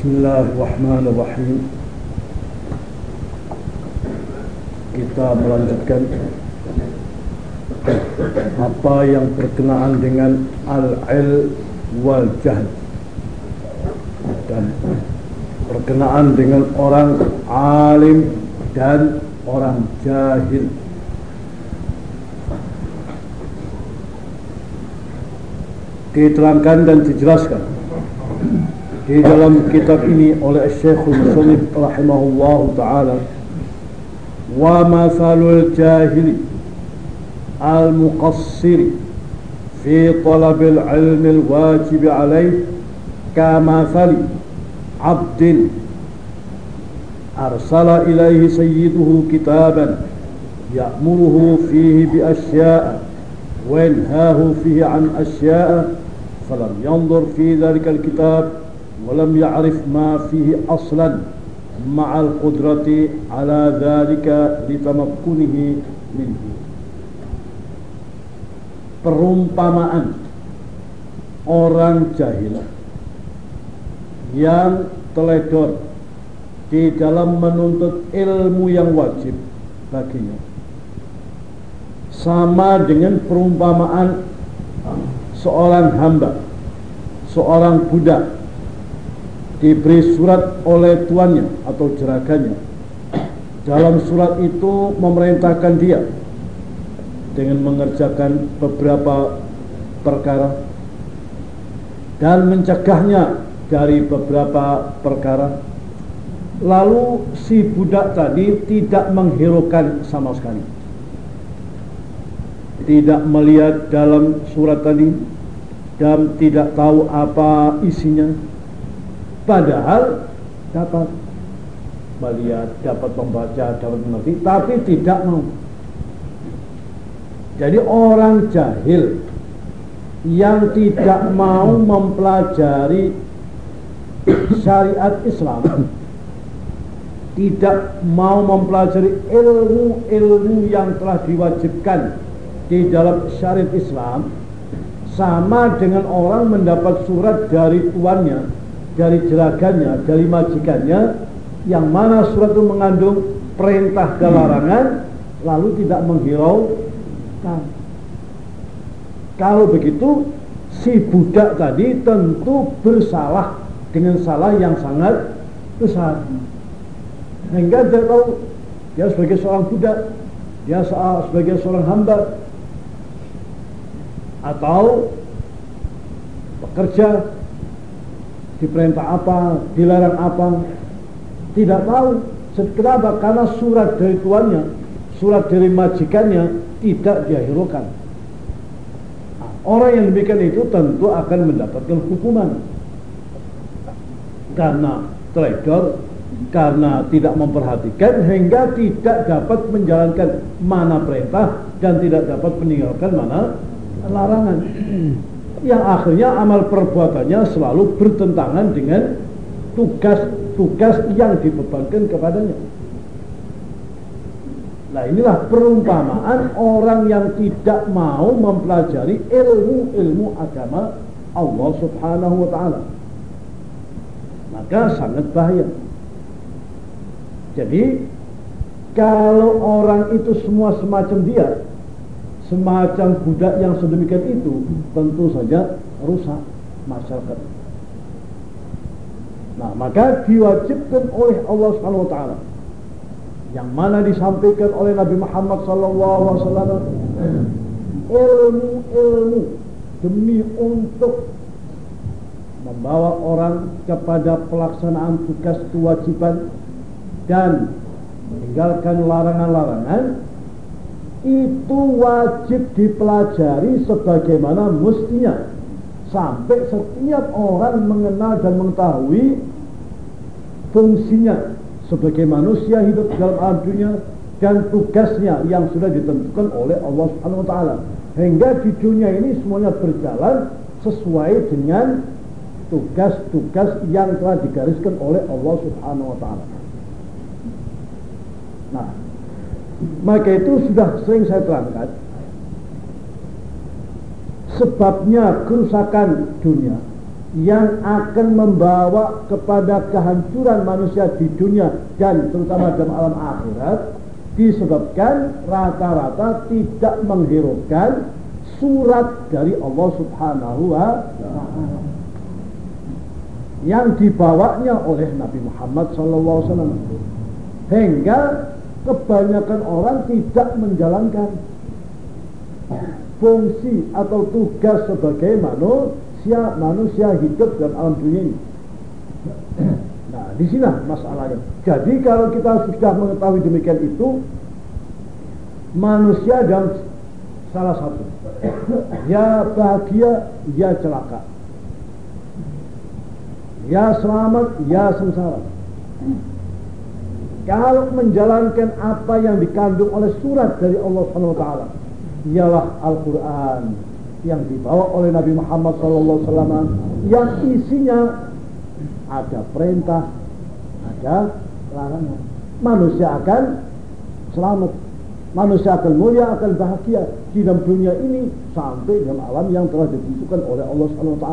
Bismillahirrahmanirrahim. Kita melanjutkan Apa yang berkenaan dengan Al-il wal jahl. Dan Berkenaan dengan orang alim Dan orang jahil. Diterangkan dan dijelaskan di dalam kitab ini oleh Syekhul Muslim rahimahullah taala wa mathalul jahili al muqassiri fi talab al ilm al wajib alayh kamathali abdin arsala ilayhi sayyiduhu kitaban ya'muruhu fihi bi asya'a wa yanhahu fihi an asya'a falam yanzur fi dhalika al kitab ولم يعرف ما فيه أصلا مع القدرة على ذلك لتمكنه منه perumpamaan orang jahil yang teledor di dalam menuntut ilmu yang wajib baginya sama dengan perumpamaan seorang hamba seorang budak diberi surat oleh tuannya atau jeraganya. Dalam surat itu memerintahkan dia dengan mengerjakan beberapa perkara dan mencegahnya dari beberapa perkara. Lalu si budak tadi tidak menghiraukan sama sekali. Tidak melihat dalam surat tadi dan tidak tahu apa isinya Padahal dapat melihat, dapat membaca, dapat mengerti, tapi tidak mau. Jadi orang jahil yang tidak mau mempelajari syariat Islam tidak mau mempelajari ilmu-ilmu yang telah diwajibkan di dalam syariat Islam sama dengan orang mendapat surat dari tuannya dari jeragannya, dari majikannya yang mana surat itu mengandung perintah dan larangan lalu tidak menghiraukan. Kalau begitu si budak tadi tentu bersalah dengan salah yang sangat besar. Hingga dia tahu dia sebagai seorang budak, dia sebagai seorang hamba atau bekerja diperintah apa, dilarang apa, tidak tahu. Kenapa? Karena surat dari tuannya, surat dari majikannya tidak dia hiraukan. Nah, orang yang demikian itu tentu akan mendapatkan hukuman karena trader, karena tidak memperhatikan hingga tidak dapat menjalankan mana perintah dan tidak dapat meninggalkan mana larangan yang akhirnya amal perbuatannya selalu bertentangan dengan tugas-tugas yang dibebankan kepadanya. Nah inilah perumpamaan orang yang tidak mau mempelajari ilmu-ilmu agama Allah subhanahu wa ta'ala. Maka sangat bahaya. Jadi kalau orang itu semua semacam dia semacam budak yang sedemikian itu tentu saja rusak masyarakat. Nah, maka diwajibkan oleh Allah Subhanahu wa taala yang mana disampaikan oleh Nabi Muhammad sallallahu alaihi wasallam ilmu-ilmu demi untuk membawa orang kepada pelaksanaan tugas kewajiban dan meninggalkan larangan-larangan itu wajib dipelajari sebagaimana mestinya sampai setiap orang mengenal dan mengetahui fungsinya sebagai manusia hidup dalam alam dunia dan tugasnya yang sudah ditentukan oleh Allah Subhanahu wa taala. Hingga di dunia ini semuanya berjalan sesuai dengan tugas-tugas yang telah digariskan oleh Allah Subhanahu wa taala. Nah, maka itu sudah sering saya terangkan. Sebabnya kerusakan dunia yang akan membawa kepada kehancuran manusia di dunia dan terutama dalam alam akhirat disebabkan rata-rata tidak menghiraukan surat dari Allah Subhanahu wa taala yang dibawanya oleh Nabi Muhammad SAW hingga kebanyakan orang tidak menjalankan fungsi atau tugas sebagai manusia manusia hidup dalam alam dunia ini. Nah, di sini masalahnya. Jadi kalau kita sudah mengetahui demikian itu, manusia dan salah satu, ya bahagia, ya celaka, ya selamat, ya sengsara. Kalau menjalankan apa yang dikandung oleh surat dari Allah Subhanahu wa ialah Al-Quran yang dibawa oleh Nabi Muhammad SAW yang isinya ada perintah, ada larangan. Manusia akan selamat, manusia akan mulia, akan bahagia di dalam dunia ini sampai dalam alam yang telah ditentukan oleh Allah SWT.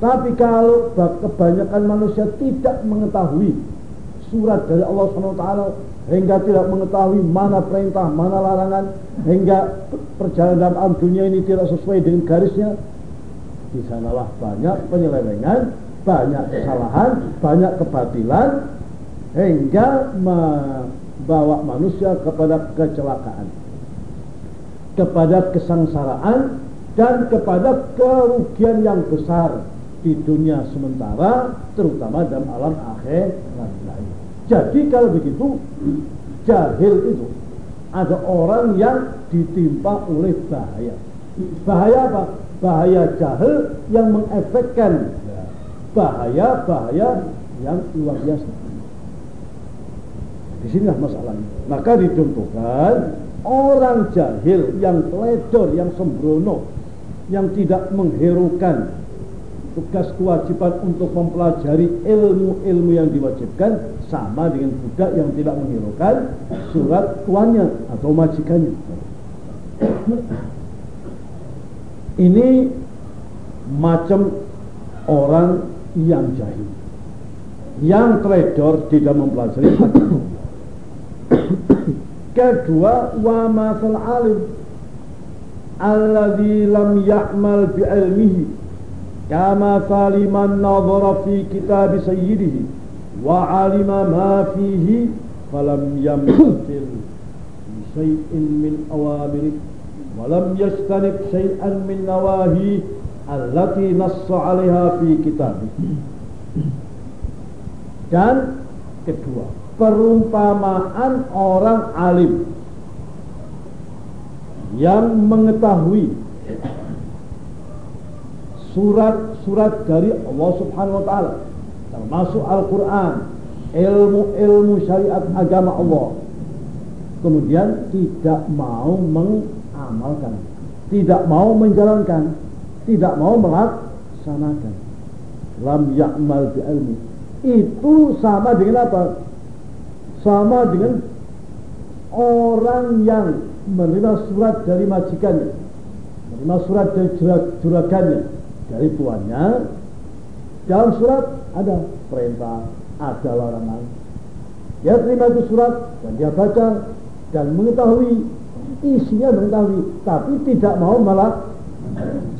Tapi kalau kebanyakan manusia tidak mengetahui surat dari Allah SWT hingga tidak mengetahui mana perintah, mana larangan, hingga perjalanan alam dunia ini tidak sesuai dengan garisnya, di sanalah banyak penyelewengan, banyak kesalahan, banyak kebatilan, hingga membawa manusia kepada kecelakaan, kepada kesengsaraan, dan kepada kerugian yang besar di dunia sementara, terutama dalam alam akhir jadi kalau begitu jahil itu ada orang yang ditimpa oleh bahaya. Bahaya apa? Bahaya jahil yang mengefekkan bahaya-bahaya yang luar biasa. Di sinilah masalahnya. Maka dicontohkan orang jahil yang teledor, yang sembrono, yang tidak mengherukan tugas kewajiban untuk mempelajari ilmu-ilmu yang diwajibkan sama dengan budak yang tidak menghiraukan surat tuannya atau majikannya. Ini macam orang yang jahil, yang trader tidak mempelajari Kedua, wa masal alim alladhi lam ya'mal bi ilmihi كما فلمن نظر في كتاب سيده وعلم ما فيه فلم يمتثل بشيء من أوامره ولم يجتنب شيئا من نواهيه التي نص عليها في كتابه dan kedua perumpamaan orang alim yang mengetahui surat-surat dari Allah Subhanahu wa taala termasuk Al-Qur'an, ilmu-ilmu syariat agama Allah. Kemudian tidak mau mengamalkan, tidak mau menjalankan, tidak mau melaksanakan. Lam ya'mal bi ilmi. Itu sama dengan apa? Sama dengan orang yang menerima surat dari majikannya, menerima surat dari juragannya, dari tuannya dalam surat ada perintah ada larangan. Dia terima itu surat dan dia baca dan mengetahui isinya mengetahui tapi tidak mau malah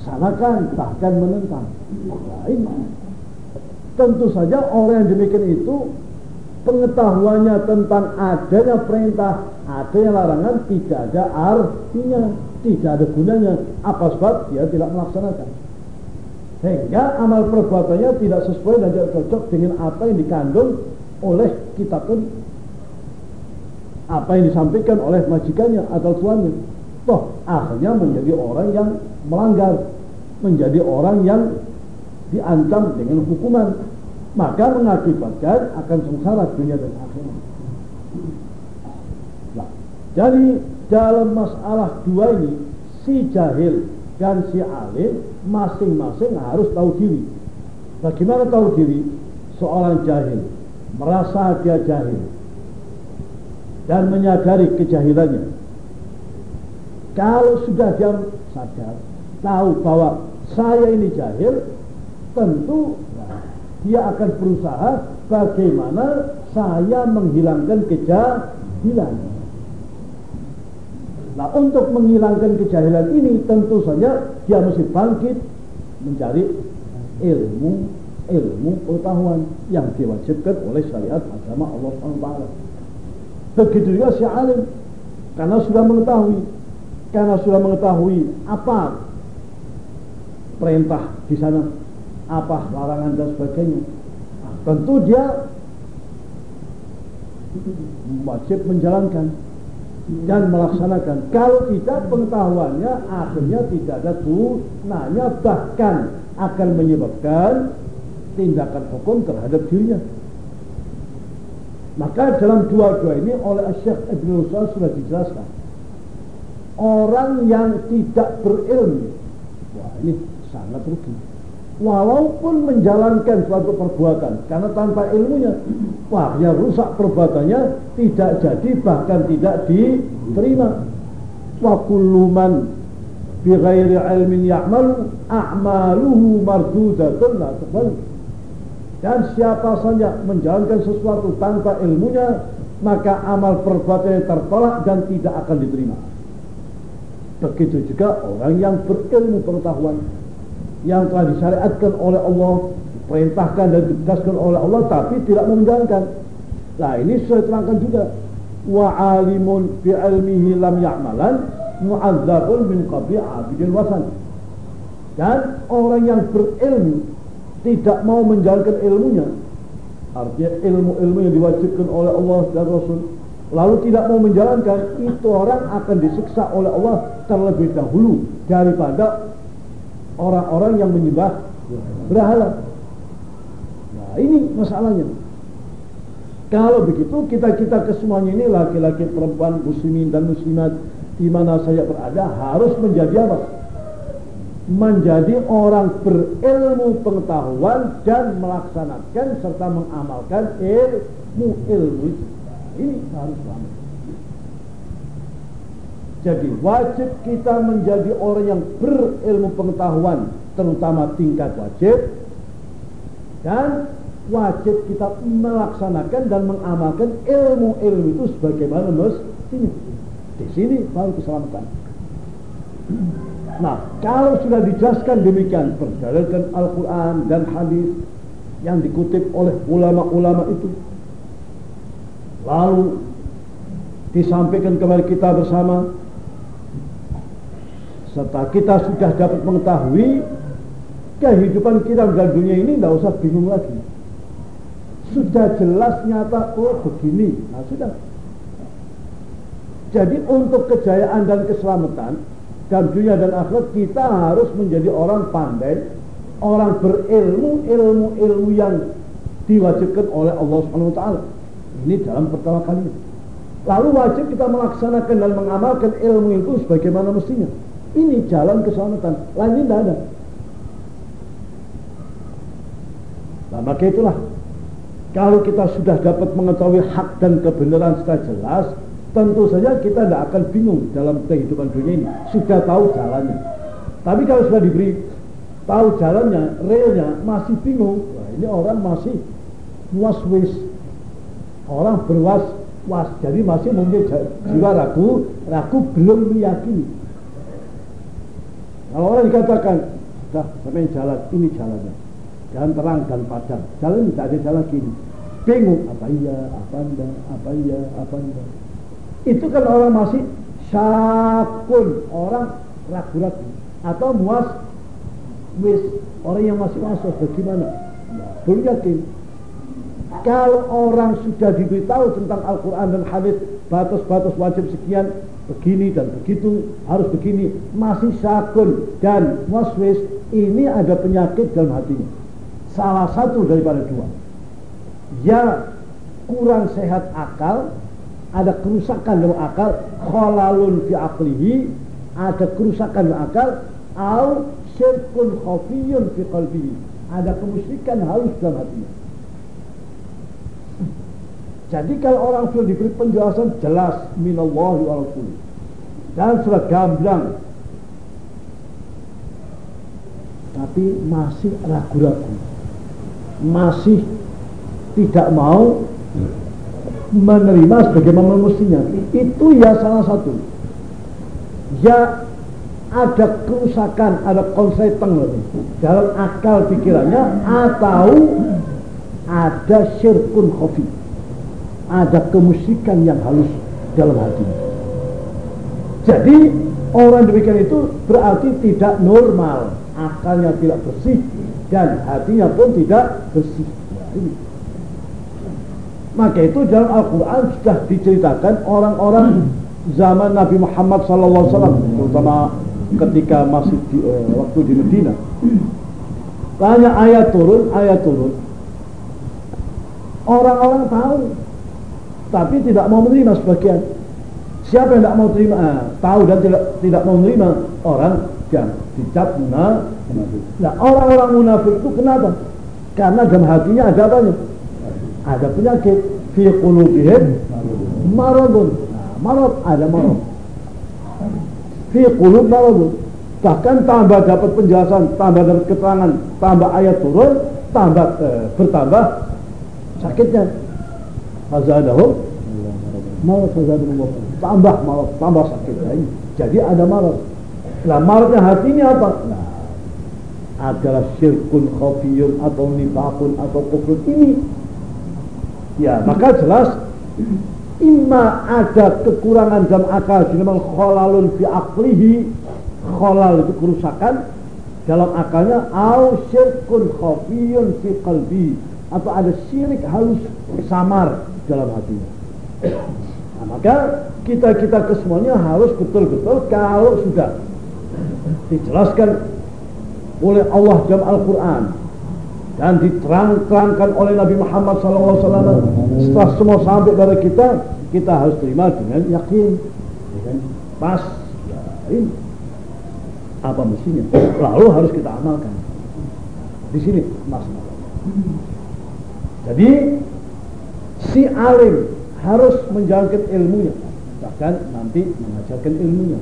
sanakan bahkan menentang. Nah, tentu saja orang yang demikian itu pengetahuannya tentang adanya perintah adanya larangan tidak ada artinya tidak ada gunanya. Apa sebab? Dia tidak melaksanakan sehingga amal perbuatannya tidak sesuai dan tidak cocok dengan apa yang dikandung oleh kitab ini. Apa yang disampaikan oleh majikannya atau tuannya. Toh akhirnya menjadi orang yang melanggar. Menjadi orang yang diancam dengan hukuman. Maka mengakibatkan akan sengsara dunia dan akhirat. Nah, jadi dalam masalah dua ini si jahil dan si alim masing-masing harus tahu diri. Bagaimana tahu diri? Seorang jahil merasa dia jahil dan menyadari kejahilannya. Kalau sudah dia sadar, tahu bahwa saya ini jahil, tentu dia akan berusaha bagaimana saya menghilangkan kejahilan. Nah untuk menghilangkan kejahilan ini tentu saja dia mesti bangkit mencari ilmu ilmu pengetahuan yang diwajibkan oleh syariat agama Allah SWT. Begitu juga si alim karena sudah mengetahui karena sudah mengetahui apa perintah di sana, apa larangan dan sebagainya. Nah, tentu dia wajib menjalankan dan melaksanakan. Kalau tidak pengetahuannya akhirnya tidak ada gunanya bahkan akan menyebabkan tindakan hukum terhadap dirinya. Maka dalam dua-dua ini oleh Syekh Ibn Rusul sudah dijelaskan. Orang yang tidak berilmu, wah ini sangat rugi. Walaupun menjalankan suatu perbuatan, karena tanpa ilmunya, wah yang rusak perbuatannya tidak jadi bahkan tidak diterima. Wa kulluman bi ghairi ilmin ya'malu a'maluhu mardudatun la dan siapa saja menjalankan sesuatu tanpa ilmunya, maka amal perbuatannya tertolak dan tidak akan diterima. Begitu juga orang yang berilmu pengetahuan yang telah disyariatkan oleh Allah, perintahkan dan ditegaskan oleh Allah, tapi tidak menjalankan. Nah ini saya terangkan juga. Wa alimun fi ilmihi lam ya'malan mu'adzabun min qabli abidil wasan. Dan orang yang berilmu tidak mau menjalankan ilmunya artinya ilmu-ilmu yang diwajibkan oleh Allah dan Rasul lalu tidak mau menjalankan itu orang akan disiksa oleh Allah terlebih dahulu daripada orang-orang yang menyembah berhala nah ini masalahnya kalau begitu kita-kita kesemuanya ini laki-laki perempuan muslimin dan muslimat di mana saya berada harus menjadi apa? menjadi orang berilmu pengetahuan dan melaksanakan serta mengamalkan ilmu ilmu itu. Ini harus selamat. Jadi wajib kita menjadi orang yang berilmu pengetahuan terutama tingkat wajib dan wajib kita melaksanakan dan mengamalkan ilmu-ilmu itu sebagaimana mestinya. Di sini baru keselamatan. Nah, kalau sudah dijelaskan demikian berdalilkan Al-Quran dan hadis yang dikutip oleh ulama-ulama itu, lalu disampaikan kepada kita bersama, serta kita sudah dapat mengetahui kehidupan kita dalam dunia ini, tidak usah bingung lagi. Sudah jelas nyata, oh begini. Nah, sudah. Jadi untuk kejayaan dan keselamatan dalam dunia dan akhirat kita harus menjadi orang pandai, orang berilmu, ilmu-ilmu yang diwajibkan oleh Allah Subhanahu wa taala. Ini dalam pertama kali. Lalu wajib kita melaksanakan dan mengamalkan ilmu itu sebagaimana mestinya. Ini jalan keselamatan. Lainnya tidak ada. Nah, maka itulah kalau kita sudah dapat mengetahui hak dan kebenaran secara jelas, tentu saja kita tidak akan bingung dalam kehidupan dunia ini. Sudah tahu jalannya. Tapi kalau sudah diberi tahu jalannya, realnya masih bingung, wah ini orang masih was-wis. Orang berwas-was, jadi masih mungkin jiwa ragu, ragu belum meyakini. Kalau orang dikatakan, sudah sampai jalan, ini jalannya. Jalan terang dan padang. Jalan tidak ada jalan kini. Bingung, apa iya, apa enggak, apa iya, apa enggak itu kan orang masih syakun orang ragu-ragu atau muas wis orang yang masih masuk bagaimana belum yakin kalau orang sudah diberitahu tentang Al-Quran dan hadis batas-batas wajib sekian begini dan begitu harus begini. Masih syakun dan waswis ini ada penyakit dalam hatinya. Salah satu daripada dua. Ya kurang sehat akal ada kerusakan dalam akal khalalun fi aklihi ada kerusakan dalam akal au syirkun khafiyun fi qalbihi. Ada kemusyrikan halus dalam hatinya jadi kalau orang sudah diberi penjelasan jelas minallahi wa rasul dan sudah gamblang. Tapi masih ragu-ragu. Masih tidak mau menerima sebagaimana mestinya. Itu ya salah satu. Ya ada kerusakan ada konsleting dalam akal pikirannya atau ada syirkun khafi ada kemusikan yang halus dalam hatinya jadi orang demikian itu berarti tidak normal akalnya tidak bersih dan hatinya pun tidak bersih. ini. Maka itu dalam Al-Quran sudah diceritakan orang-orang zaman Nabi Muhammad SAW, terutama ketika masih di, eh, waktu di Medina. Banyak ayat turun, ayat turun. Orang-orang tahu, tapi tidak mau menerima sebagian. Siapa yang tidak mau terima, eh, tahu dan tidak tidak mau menerima orang yang dicap munafik. Nah orang-orang munafik itu kenapa? Karena dalam hatinya ada apa? Ada penyakit. Fi qulubihim maradun. Nah, marad ada marad. Fi qulub maradun. Bahkan tambah dapat penjelasan, tambah dapat keterangan, tambah ayat turun, tambah eh, bertambah sakitnya. Fazadahum. Marad fazadahum tambah marad, tambah sakit. Jadi ada marad. Nah maradnya hatinya apa? Nah, adalah syirkun khafiyun atau nifakun atau kufrun. Ini. Ya, maka jelas. Imma ada kekurangan dalam akal. Dinamakan kholalun fi aklihi kholal itu kerusakan. Dalam akalnya au syirkun khafiyun fi qalbi. Atau ada syirik halus samar dalam hatinya. Nah, maka kita-kita kesemuanya harus betul-betul kalau sudah dijelaskan oleh Allah dalam Al-Quran dan diterang-terangkan oleh Nabi Muhammad SAW setelah semua sampai pada kita kita harus terima dengan yakin pas ya ini apa mestinya? Lalu harus kita amalkan. Di sini masalah jadi si alim harus menjalankan ilmunya bahkan nanti mengajarkan ilmunya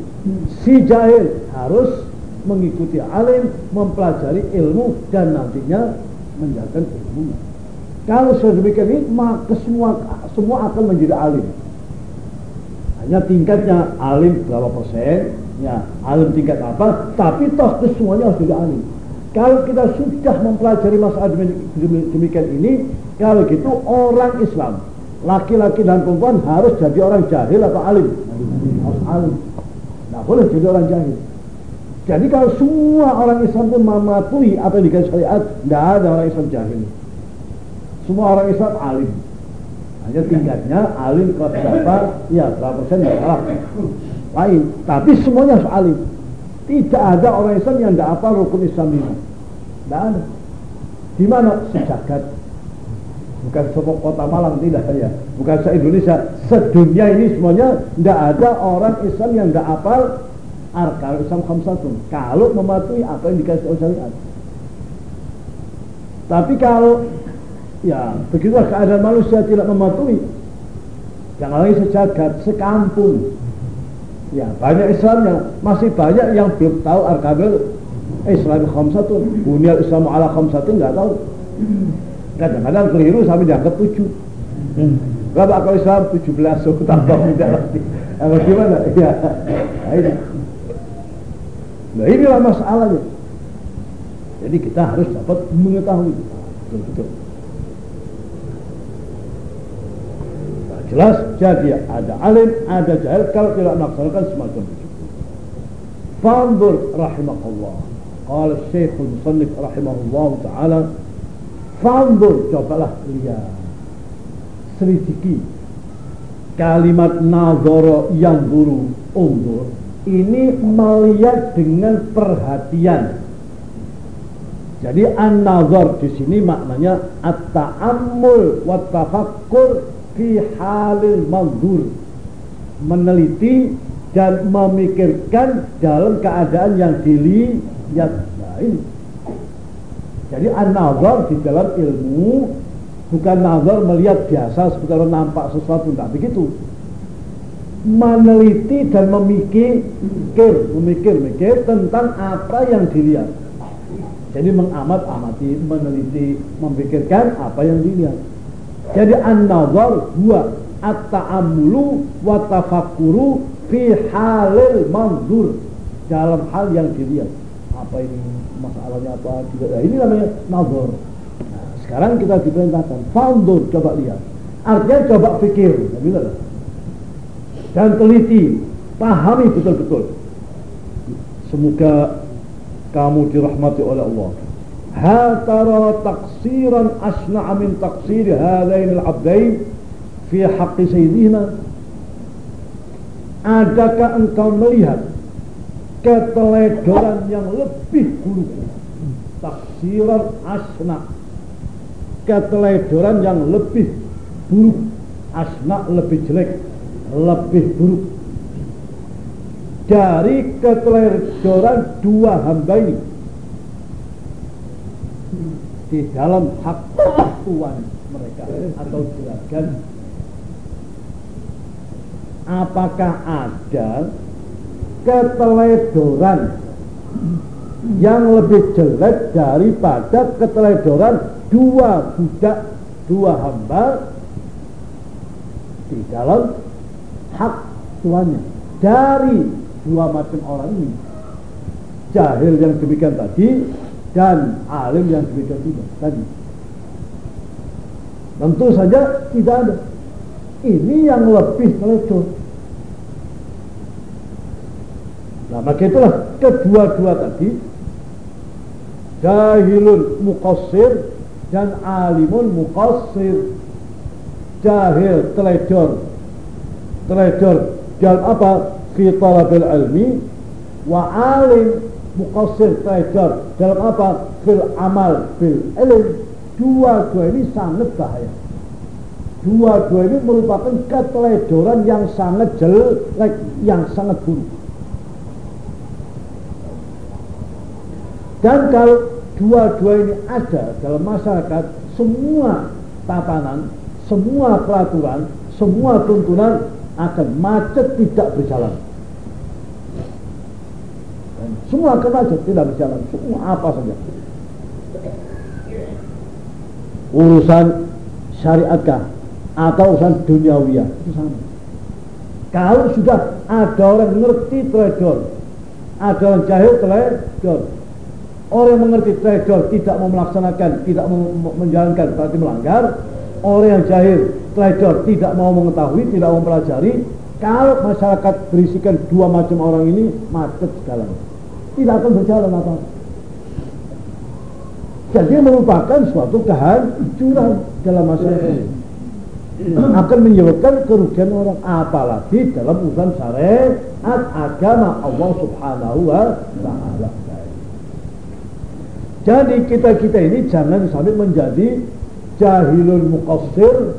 si jahil harus mengikuti alim, mempelajari ilmu dan nantinya menjalankan ilmu. Kalau sudah demikian ini, maka semua semua akan menjadi alim. Hanya tingkatnya alim berapa persen, ya alim tingkat apa, tapi toh kesemuanya harus jadi alim. Kalau kita sudah mempelajari masalah demikian ini, kalau gitu orang Islam, laki-laki dan perempuan harus jadi orang jahil atau alim? Harus alim. Nah boleh jadi orang jahil. Jadi kalau semua orang Islam pun mematuhi apa yang dikasih syariat, tidak ada orang Islam jahil. Semua orang Islam alim. Hanya tingkatnya alim kelas berapa, ya berapa persen tidak salah. Lain. Tapi semuanya harus alim. Tidak ada orang Islam yang tidak apa rukun Islam ini. Tidak ada. Di mana sejagat? Bukan semua kota Malang tidak ya. Bukan se Indonesia, sedunia ini semuanya tidak ada orang Islam yang tidak apal arkan Islam khamsatun. Kalau mematuhi apa yang dikasih oleh syariat. Tapi kalau ya begitulah keadaan manusia tidak mematuhi. Jangan lagi sejagat sekampung. Ya banyak Islam yang masih banyak yang belum tahu arkanul Islam khamsatun. Bunyal Islam ala khamsatun nggak tahu kadang-kadang keliru sampai dianggap tujuh Berapa kalau Islam 17 so tambah tidak lagi. Apa gimana? Ya. Nah, ini. Nah inilah masalahnya. Jadi kita harus dapat mengetahui betul-betul. Nah, jelas jadi ada alim, ada jahil kalau tidak melaksanakan semacam itu. Fandur rahimahullah. Qala Syekhul Musannif rahimahullah taala Fandur cobalah lihat selidiki kalimat nazara yang buru undur ini melihat dengan perhatian. Jadi an-nazar di sini maknanya at-ta'ammul wa tafakkur fi halil manzur. Meneliti dan memikirkan dalam keadaan yang dilihat. Nah ini. Jadi an-nazar di dalam ilmu bukan nazar melihat biasa seperti nampak sesuatu, tidak begitu meneliti dan memikir, memikir-mikir tentang apa yang dilihat. Jadi mengamat amati, meneliti, memikirkan apa yang dilihat. Jadi an-nazar dua at-ta'ammulu wa tafakkuru fi halil manzur dalam hal yang dilihat. Apa ini masalahnya apa? Nah, ini namanya nazar. Nah, sekarang kita diperintahkan fandur coba lihat. Artinya coba pikir, dan teliti, pahami betul-betul. Semoga kamu dirahmati oleh Allah. Hatara taksiran asna'a min taksir hadain al-abdain fi haqqi sayyidina. Adakah engkau melihat keteledoran yang lebih buruk? Taksiran asna' keteledoran yang lebih buruk. Asna lebih jelek lebih buruk. Dari keteledoran dua hamba ini di dalam hak tuan mereka atau juragan apakah ada keteledoran. Yang lebih jelek daripada keteledoran dua budak dua hamba di dalam hak tuannya. Dari dua macam orang ini. Jahil yang demikian tadi dan alim yang demikian juga tadi. Tentu saja tidak ada. Ini yang lebih telecor nah maka itulah kedua-dua tadi. Jahilun muqassir dan alimun muqassir. Jahil teledor. Teledor dalam apa? Fi talabil ilmi. Wa alim muqassir teledor dalam apa? Fil amal fil ilm. Dua-dua ini sangat bahaya. Dua-dua ini merupakan keteledoran yang sangat jelek yang sangat buruk dan kalau dua-dua ini ada dalam masyarakat semua tatanan semua peraturan semua tuntunan akan macet tidak berjalan. Dan semua akan macet tidak berjalan. Semua apa saja. Urusan syariatkah atau urusan duniawiyah itu sama. Kalau sudah ada orang mengerti trader, ada orang jahil trader, orang yang mengerti trader tidak mau melaksanakan, tidak mau menjalankan berarti melanggar, orang yang jahil pelajar tidak mau mengetahui, tidak mau mempelajari, kalau masyarakat berisikan dua macam orang ini macet segalanya. Tidak akan berjalan apa. Jadi merupakan suatu kehancuran dalam masyarakat. Akan menyebabkan kerugian orang apalagi dalam urusan syariat agama Allah Subhanahu wa taala. Jadi kita-kita ini jangan sampai menjadi jahilul muqassir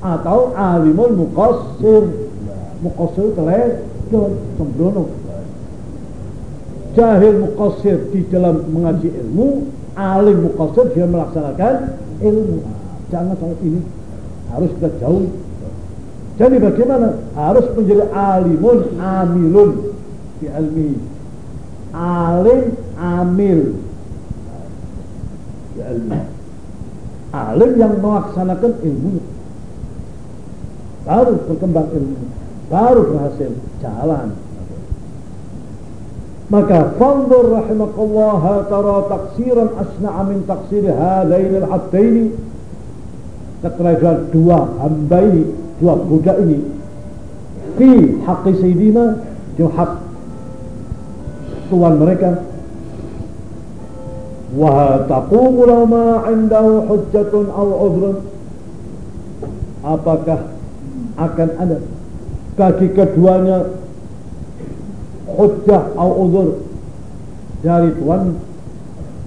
atau alimul muqassir. Muqassir teledor sembrono. Jahil muqassir di dalam mengaji ilmu alim muqassir dia melaksanakan ilmu. Jangan sampai ini. Harus kita jauh jadi bagaimana? Harus menjadi alimun amilun. Di ilmi alim amil di ilmi alim yang melaksanakan ilmu. Baru berkembang ilmu baru berhasil jalan. Maka fanzur rahimakallah tara taksiran asna'a min taksir hadain al-abdaini. Keterangan dua hamba ini dua budak ini. Fi haqqi sayyidina di hak tuan mereka wa taqumu ma 'indahu hujjatun aw 'udhrun apakah akan ada bagi keduanya hujjah atau uzur dari Tuhan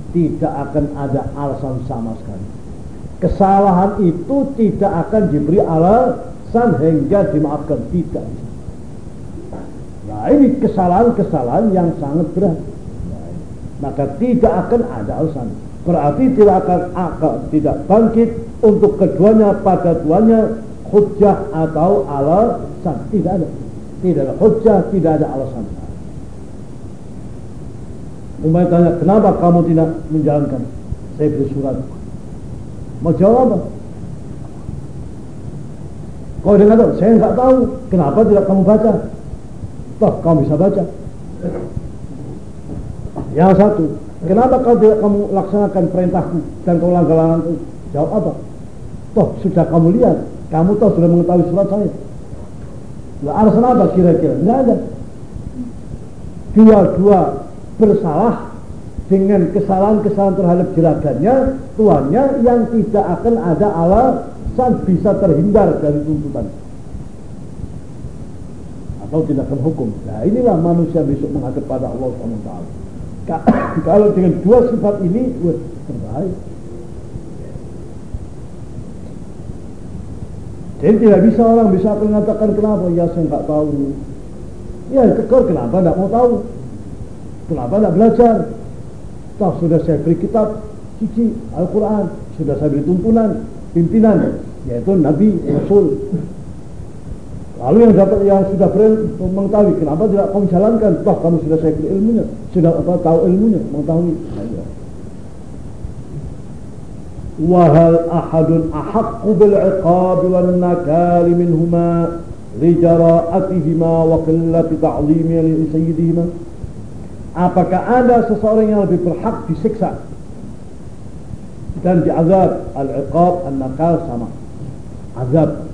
tidak akan ada alasan sama sekali. Kesalahan itu tidak akan diberi alasan hingga dimaafkan tidak. Nah ini kesalahan-kesalahan yang sangat berat. Maka tidak akan ada alasan. Berarti tidak akan, akan tidak bangkit untuk keduanya pada tuannya hujjah atau alasan tidak ada tidak ada hujjah tidak ada alasan Umpamanya tanya, kenapa kamu tidak menjalankan? Saya beri surat. Mau jawab apa? Kau dengar tahu, saya nggak tahu. Kenapa tidak kamu baca? Toh kamu bisa baca. Yang satu, kenapa kau tidak kamu laksanakan perintahku dan kau langgar itu? Jawab apa? Toh sudah kamu lihat, kamu toh sudah mengetahui surat saya. Lah alasan apa kira-kira? Enggak ada. Dua-dua bersalah dengan kesalahan-kesalahan terhadap jeragannya, tuannya yang tidak akan ada alasan bisa terhindar dari tuntutan atau tindakan hukum. Nah inilah manusia besok menghadap pada Allah SWT. Kalau dengan dua sifat ini, wah, terbaik. Jadi tidak bisa orang bisa mengatakan kenapa, ya saya nggak tahu. Ya tegur kenapa tidak mau tahu. Kenapa tidak belajar? Toh sudah saya beri kitab cici Al-Quran, sudah saya beri tuntunan, pimpinan, yaitu Nabi, Rasul. Lalu yang dapat yang sudah keren mengetahui kenapa tidak kamu jalankan? Toh kamu sudah saya ilmunya, sudah apa tahu ilmunya, mengetahui. Wahal ahadun ahakku bil iqab wal nakal minhuma lijara'atihima wa qillati ta'zimi li sayyidihima. Apakah ada seseorang yang lebih berhak disiksa dan diazab? Al-iqab an-nakal sama. Azab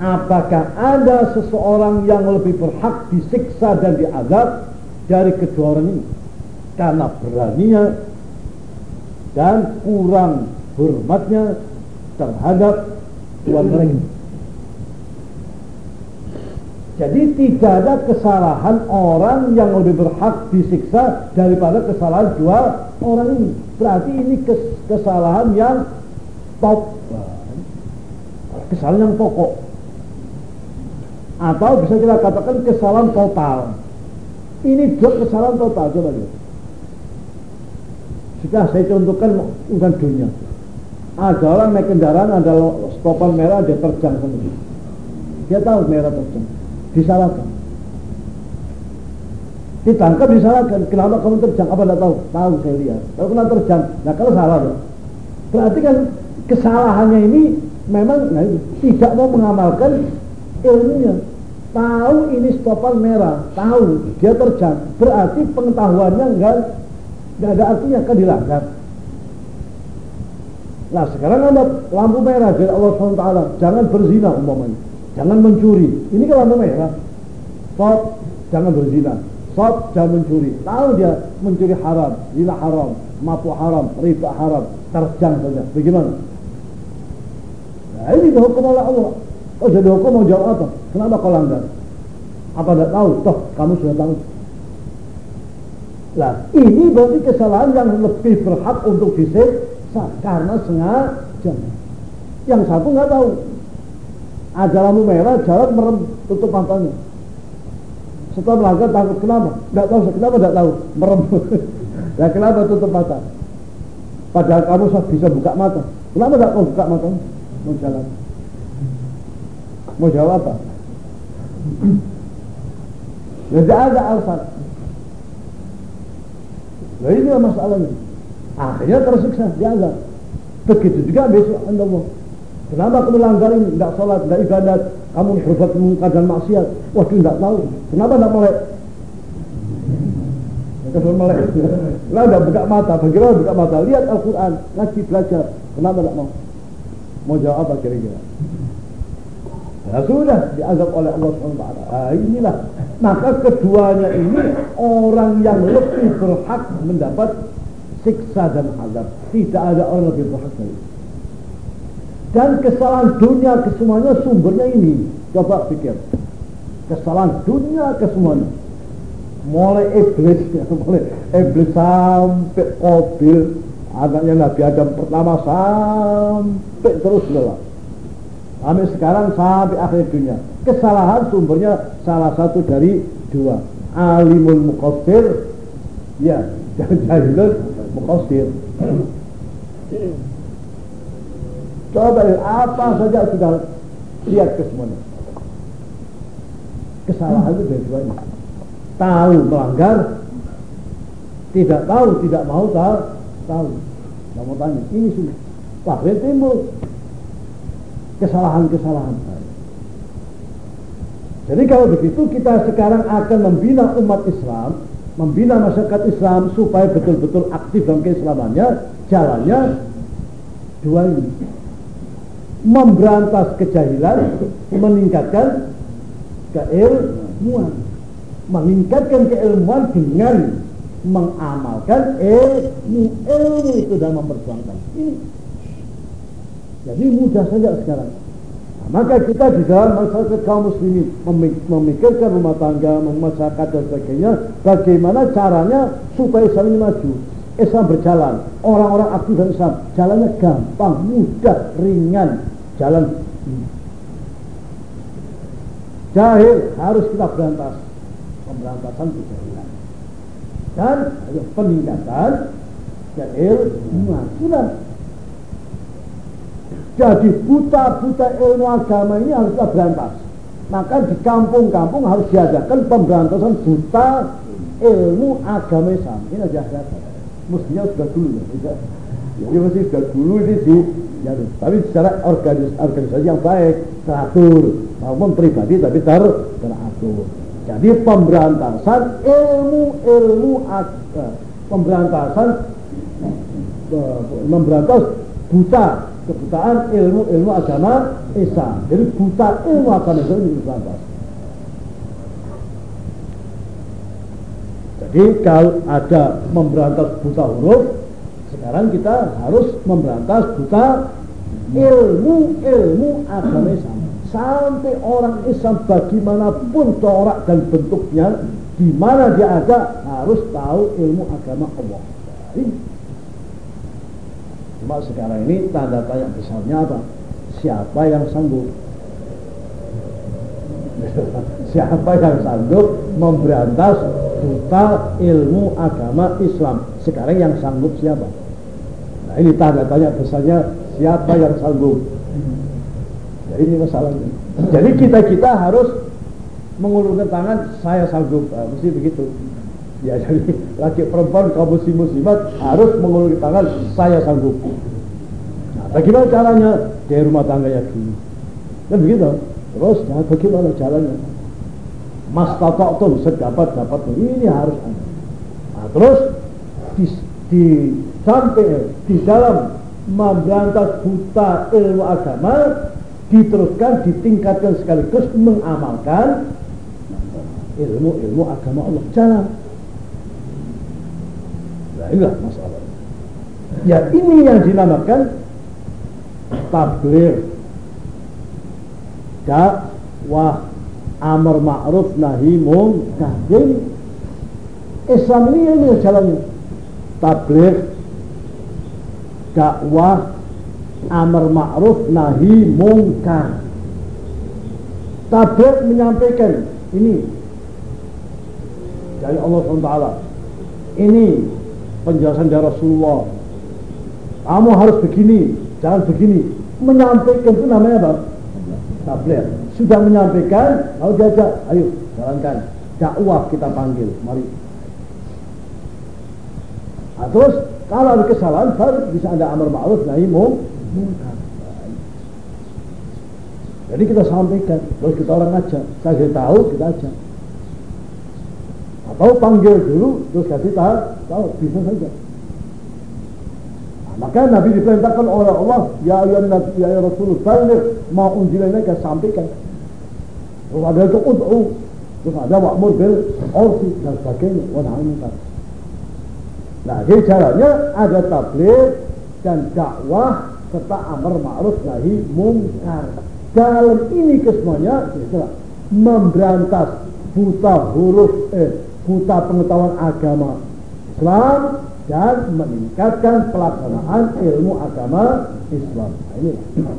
apakah ada seseorang yang lebih berhak disiksa dan diazab dari kedua orang ini karena beraninya dan kurang hormatnya terhadap tuan mereka jadi tidak ada kesalahan orang yang lebih berhak disiksa daripada kesalahan dua orang ini. Berarti ini kes kesalahan yang top. Kesalahan yang pokok. Atau bisa kita katakan kesalahan total. Ini dua kesalahan total. Coba lihat. Sudah saya contohkan urusan dunia. Ada orang naik kendaraan, ada stopan merah, dia terjang sendiri. Dia tahu merah terjang disalahkan ditangkap disalahkan kenapa kamu terjang apa tidak tahu tahu saya lihat kalau kena terjang nah kalau salah ya. berarti kan kesalahannya ini memang nah, tidak mau mengamalkan ilmunya tahu ini stopan merah tahu dia terjang berarti pengetahuannya enggak enggak ada artinya kan dilanggar nah sekarang ada lampu merah dari Allah SWT jangan berzina umpamanya jangan mencuri. Ini kan lampu merah. Stop, jangan berzina. Stop, jangan mencuri. Tahu dia mencuri haram, zina haram, mabuk haram, riba haram, terjang saja. Bagaimana? Nah ini dihukum oleh Allah. Oh jadi hukum mau jawab apa? Kenapa kau langgar? Apa tidak tahu? Toh kamu sudah tahu. Nah ini berarti kesalahan yang lebih berhak untuk disiksa karena sengaja. Yang satu nggak tahu, ada lampu merah, jalan merem, tutup matanya. Setelah melanggar takut kenapa? Tidak tahu kenapa tidak tahu merem. ya kenapa tutup mata? Padahal kamu bisa buka mata. Kenapa tidak mau buka mata? Mau jalan. Mau jawab apa? Tidak ada alasan. Nah ini masalahnya. Akhirnya tersiksa, dianggap. Begitu juga besok Allah. Kenapa kamu langgar ini? Tidak sholat, tidak ibadat. Kamu berbuat mungkar dan maksiat. Waduh, tidak tahu. Kenapa tidak melek? Kenapa melek? Lah tidak buka mata. Bagaimana buka mata? Lihat Al-Quran. Ngaji, belajar. Kenapa tidak mau? Mau jawab apa kira-kira? Ya sudah dianggap oleh Allah SWT. Nah, inilah. Maka keduanya ini orang yang lebih berhak mendapat siksa dan azab. Tidak ada orang lebih berhak dari itu. Dan kesalahan dunia kesemuanya sumbernya ini. Coba pikir. Kesalahan dunia kesemuanya. Mulai iblis, ya, mulai iblis sampai Qabil, anaknya Nabi Adam pertama sampai terus lelah. Sampai sekarang sampai akhir dunia. Kesalahan sumbernya salah satu dari dua. Alimul muqassir, ya, dan jahilul muqassir. Coba apa saja sudah lihat ke semuanya. Kesalahan itu dari duanya. Tahu melanggar, tidak tahu, tidak mau tahu, tahu. Tidak mau tanya, ini sudah. Wah, timbul kesalahan-kesalahan Jadi kalau begitu kita sekarang akan membina umat Islam, membina masyarakat Islam supaya betul-betul aktif dalam keislamannya, jalannya dua ini. Memberantas kejahilan, meningkatkan keilmuan. Meningkatkan keilmuan dengan mengamalkan ilmu ilmu itu dan memperjuangkan ini jadi mudah saja sekarang. Nah, maka kita dalam masyarakat kaum muslimin memikirkan rumah tangga masyarakat dan sebagainya bagaimana caranya supaya Islam ini maju. Islam berjalan orang-orang aktif dalam Islam jalannya gampang mudah ringan jalan. Jahil harus kita berantas. Pemberantasan kejahilan. Dan peningkatan keilmuan sudah jadi buta-buta ilmu agama ini harus kita berantas. Maka di kampung-kampung harus diadakan pemberantasan buta ilmu agama Islam. Ini aja ada mestinya sudah dulu ya? Jadi mesti sudah dulu ini di ya, tapi secara organis, organisasi yang baik teratur. Maupun pribadi tapi ter, teratur. Jadi pemberantasan ilmu-ilmu pemberantasan eh, memberantas buta kebutaan ilmu-ilmu agama Islam. Jadi buta ilmu agama Islam ini diberantas. Jadi kalau ada memberantas buta huruf, sekarang kita harus memberantas buta ilmu-ilmu agama Islam sampai orang Islam bagaimanapun corak dan bentuknya di mana dia ada harus tahu ilmu agama Allah. Ini. Cuma sekarang ini tanda tanya besarnya apa? Siapa yang sanggup? Siapa yang sanggup memberantas buta ilmu agama Islam? Sekarang yang sanggup siapa? Nah ini tanda tanya besarnya siapa yang sanggup? Ya, ini masalahnya. Jadi kita kita harus mengulurkan tangan, saya sanggup, nah, mesti begitu. Ya jadi laki perempuan kaum muslim muslimat harus mengulurkan tangan, saya sanggup. Nah, bagaimana caranya? Di rumah tangganya dulu. Dan begitu. Terus nah, bagaimana caranya? Mas tuh sedapat dapat ini harus ada. Nah, terus di, di sampai di dalam memberantas buta ilmu agama diteruskan, ditingkatkan sekaligus mengamalkan ilmu-ilmu agama Allah jalan. Nah inilah masalah. Ya ini yang dinamakan tabligh dakwah amar ma'ruf nahi munkar. Jadi Islam ini ini jalannya. Tabligh dakwah amar ma'ruf nahi mungkar tabligh menyampaikan ini dari Allah SWT ini penjelasan dari Rasulullah. Kamu harus begini jangan begini. Menyampaikan itu namanya apa? Tabligh. Sudah menyampaikan lalu diajak ayo jalankan. Dakwah kita panggil mari. Nah, terus kalau ada kesalahan baru bisa ada amar ma'ruf nahi jadi kita sampaikan, terus kita orang aja, saya tahu kita aja. Atau panggil dulu, terus kasih tahu, tahu bisa saja. Nah, maka Nabi diperintahkan oleh Allah, ya ayuhan Nabi, ya Rasulullah, baligh mau unjilainaka sampaikan. Terus ada itu ud'u, terus ada wa'mur bil urfi dan sebagainya, wa Nah, jadi caranya ada tabligh dan dakwah serta amar ma'ruf nahi mungkar. Dalam ini kesemuanya memberantas buta huruf eh, buta pengetahuan agama Islam dan meningkatkan pelaksanaan ilmu agama Islam. Nah, ini. Nah,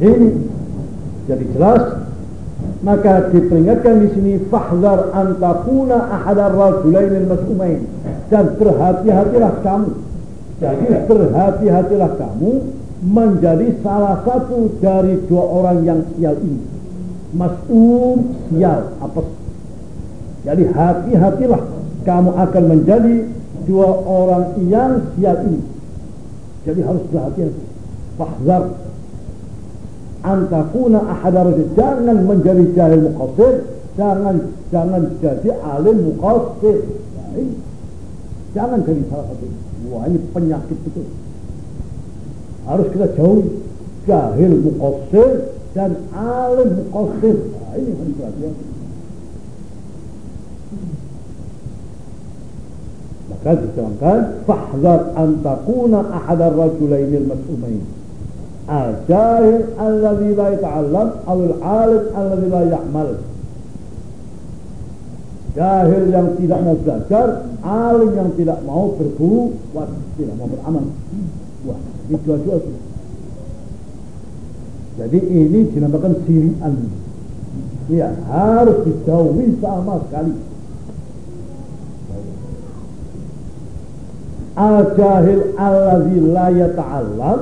ini jadi jelas maka diperingatkan di sini fahzar antakuna ahadar rajulain al-mas'umain dan berhati-hatilah kamu jadi berhati-hatilah kamu menjadi salah satu dari dua orang yang sial ini. Mas'um sial apa? Jadi hati-hatilah kamu akan menjadi dua orang yang sial ini. Jadi harus berhati-hati. Fahzar antakuna ahadar jangan menjadi jahil muqassir, jangan jangan jadi alim muqassir. Jangan jadi salah satu. Wah ini penyakit itu. Harus kita jauh jahil muqassir dan alim muqassir. Ini harus berhati-hati. Maka diterangkan fahzar antakuna ahadar rajulainil mas'umain al-jahil alladhi la yata'allam awil alim alladhi la ya'mal. Jahil yang tidak mau belajar alim yang tidak mau berbuat tidak mau beramal. Wah ini dua-dua jadi ini dinamakan sirian. Ya harus dijauhi sama sekali al-jahil alladhi la yata'allam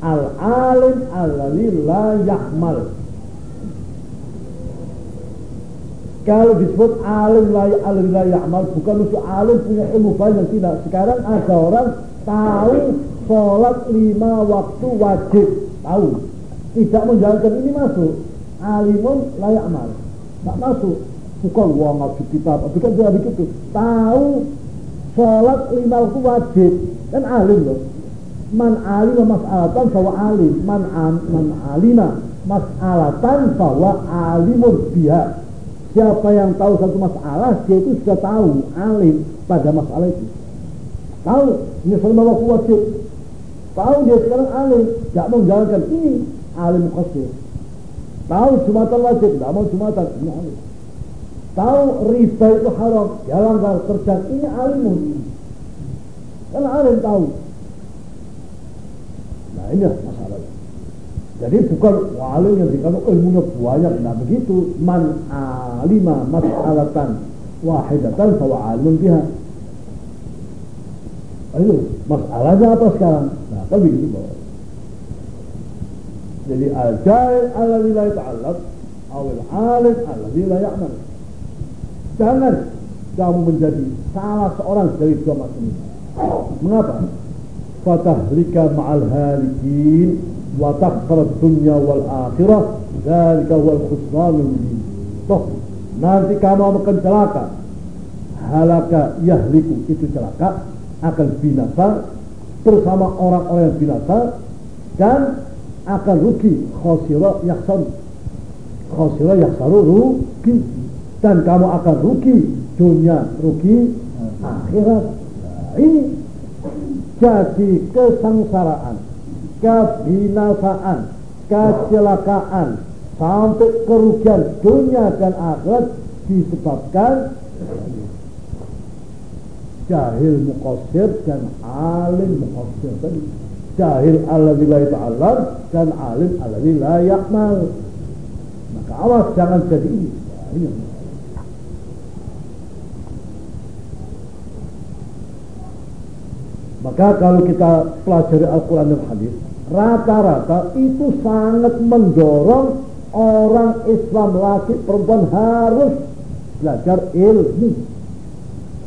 al-alim alladhi la ya'mal kalau disebut alim la alladhi la bukan untuk alim punya ilmu banyak tidak. Sekarang ada orang tahu sholat lima waktu wajib. Tahu. Tidak menjalankan ini masuk. Alimun layak amal tak masuk. Bukan uang ngaji kitab. Bukan tidak begitu. Tahu Sholat lima waktu wajib kan alim loh. Man alima mas'alatan bahwa alim. Man, man alima mas'alatan bahwa alimun biha. Siapa yang tahu satu masalah, dia itu sudah tahu alim pada masalah itu. Tahu, ini lima waktu wajib. Tahu dia sekarang alim, tidak mau menjalankan ini alim khasir. Tahu jumatan wajib, tidak mau jumatan, ini alim tahu riba itu haram, ya langgar kerja ini alimun. Kan alim tahu. Nah ini masalah. Jadi bukan alim yang dikatakan ilmunya banyak, nah begitu. Man alima mas'alatan wahidatan bahwa alimun biha. Ayo, masalahnya apa sekarang? Nah, kan begitu bahwa. Jadi al-jahil alladhi la yata'allaq awil alim alladhi la ya'mal. Jangan kamu menjadi salah seorang dari dua macam ini. Mengapa? Fatahlika ma'al halikin wa takhsar dunya wal akhirah dzalika wal khusranul mubin. Toh, nanti kamu akan celaka. Halaka yahliku itu celaka akan binasa bersama orang-orang yang binasa dan akan rugi khosira yakhsar khosira yakhsaru rugi dan kamu akan rugi dunia, rugi akhirat. Nah, ini jadi kesengsaraan, kebinasaan, kecelakaan, sampai kerugian dunia dan akhirat disebabkan jahil mukosir dan alim mukosir tadi. Jahil alladzi la ta'alam dan alim alladzi la ya'mal. Maka awas jangan jadi ini. Nah, ini Maka kalau kita pelajari Al-Quran dan Hadis, rata-rata itu sangat mendorong orang Islam laki perempuan harus belajar ilmu.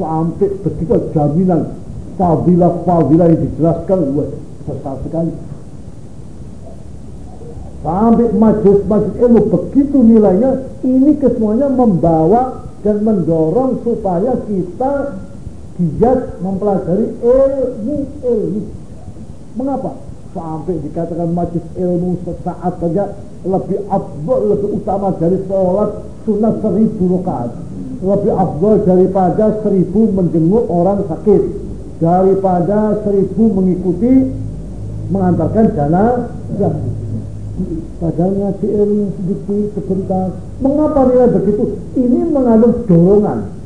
Sampai begitu jaminan fadilah-fadilah yang dijelaskan wah besar sekali. Sampai majlis-majlis ilmu begitu nilainya ini kesemuanya membawa dan mendorong supaya kita giat mempelajari ilmu-ilmu. Mengapa? Sampai dikatakan majlis ilmu sesaat saja lebih afdol, lebih utama dari sholat sunnah seribu rakaat. Lebih afdol daripada seribu menjenguk orang sakit. Daripada seribu mengikuti mengantarkan dana ya. Padahal ngaji ilmu sedikit sebentar. Mengapa nilai begitu? Ini mengandung dorongan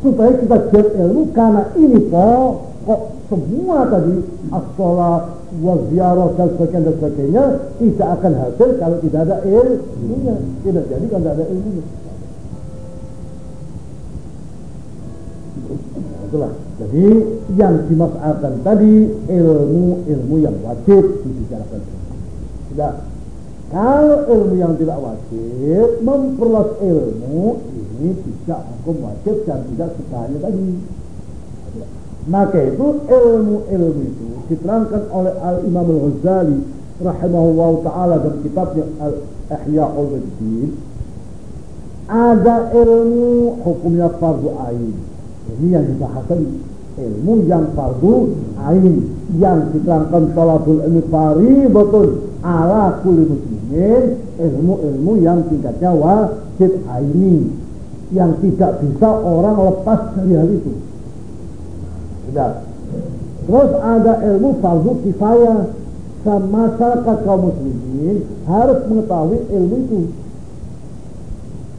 supaya kita get ilmu karena ini kok kok semua tadi as-sholat waziarah dan sebagainya dan sebagainya tidak akan hasil kalau tidak ada ilmunya. Tidak jadi kalau tidak ada ilmunya. Itulah. Jadi yang dimasalkan tadi ilmu-ilmu yang wajib dibicarakan. Sudah. Kalau ilmu yang tidak wajib memperluas ilmu ini tidak hukum wajib dan tidak sebahaya tadi. Maka itu ilmu-ilmu itu diterangkan oleh Al-Imam Al-Ghazali rahimahullah ta'ala dalam kitabnya Al-Ihya Ulumuddin ada ilmu hukumnya fardu ain. Ini yang dibahas tadi. Ilmu yang fardu ain yang diterangkan talabul ilmi betul ala kulli muslimin ilmu-ilmu yang tingkatnya wajib aini yang tidak bisa orang lepas dari hal itu. Tidak. Terus ada ilmu fardu kifayah. Masyarakat kaum muslimin harus mengetahui ilmu itu.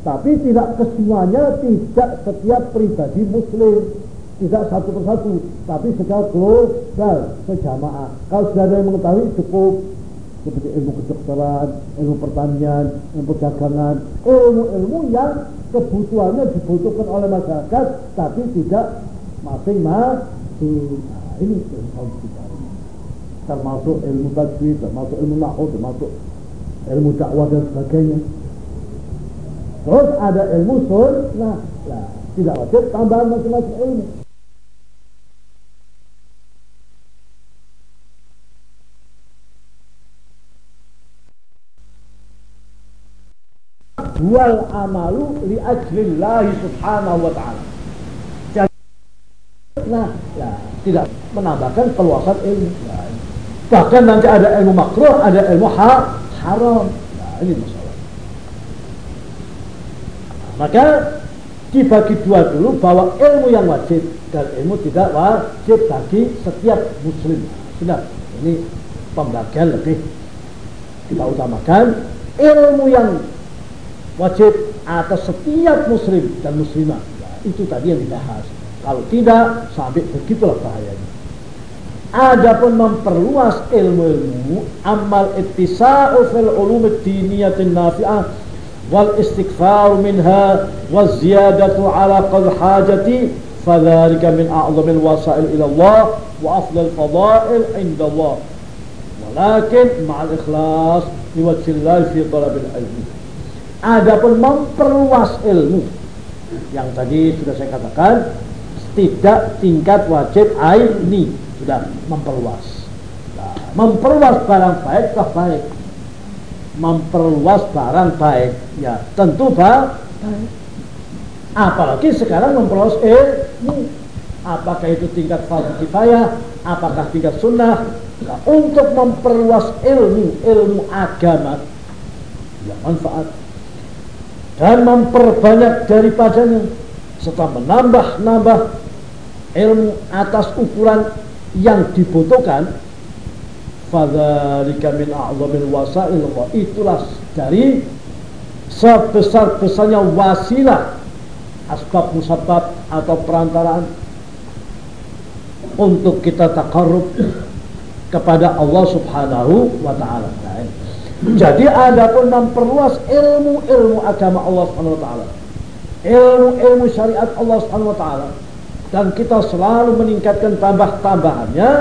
Tapi tidak kesemuanya, tidak setiap pribadi muslim. Tidak satu persatu, tapi secara global, sejamaah. Kalau sudah ada yang mengetahui cukup seperti ilmu kedokteran, ilmu pertanian, ilmu perdagangan, ilmu-ilmu yang kebutuhannya dibutuhkan oleh masyarakat, tapi tidak masing-masing. Nah, ini ilmu kita. Termasuk ilmu tajwid, termasuk ilmu nahu, termasuk ilmu dakwah dan sebagainya. Terus ada ilmu sunnah. Nah, tidak wajib tambahan masing-masing ilmu. Wal amalu li ajlillahi subhanahu wa ta'ala. Nah ya, tidak menambahkan keluasan ilmu. Nah, bahkan nanti ada ilmu makruh ada ilmu ha haram. Nah ini masalah. Maka dibagi dua dulu bahwa ilmu yang wajib dan ilmu tidak wajib bagi setiap muslim. Sudah, ini pembagian lebih kita utamakan. Ilmu yang wajib atas setiap muslim dan muslimah. Nah, itu tadi yang dibahas. Kalau tidak, sampai begitulah bahayanya. Adapun memperluas ilmu-ilmu, amal ittisa'u fil ulum diniyatin nafi'ah wal istighfar minha wa ziyadatu ala qad hajati fadhalika min a'zamil wasail ila Allah wa afdal fadail inda Allah. Walakin ma'al ikhlas liwajhillahi fi talabil ilmi. Adapun memperluas ilmu yang tadi sudah saya katakan tidak tingkat wajib aini sudah memperluas. Nah, memperluas barang baik kah baik? Memperluas barang baik ya tentu baik. apalagi sekarang memperluas ilmu. Apakah itu tingkat fardu kifayah? Apakah tingkat sunnah? Nah, untuk memperluas ilmu ilmu agama yang manfaat dan memperbanyak daripadanya serta menambah-nambah ilmu atas ukuran yang dibutuhkan Fadzalika min a'zamil wasail wa itulah dari sebesar-besarnya wasilah asbab musabab atau perantaraan untuk kita takarrub kepada Allah Subhanahu wa taala. Jadi ada pun memperluas ilmu-ilmu agama Allah taala. Ilmu-ilmu syariat Allah taala dan kita selalu meningkatkan tambah-tambahannya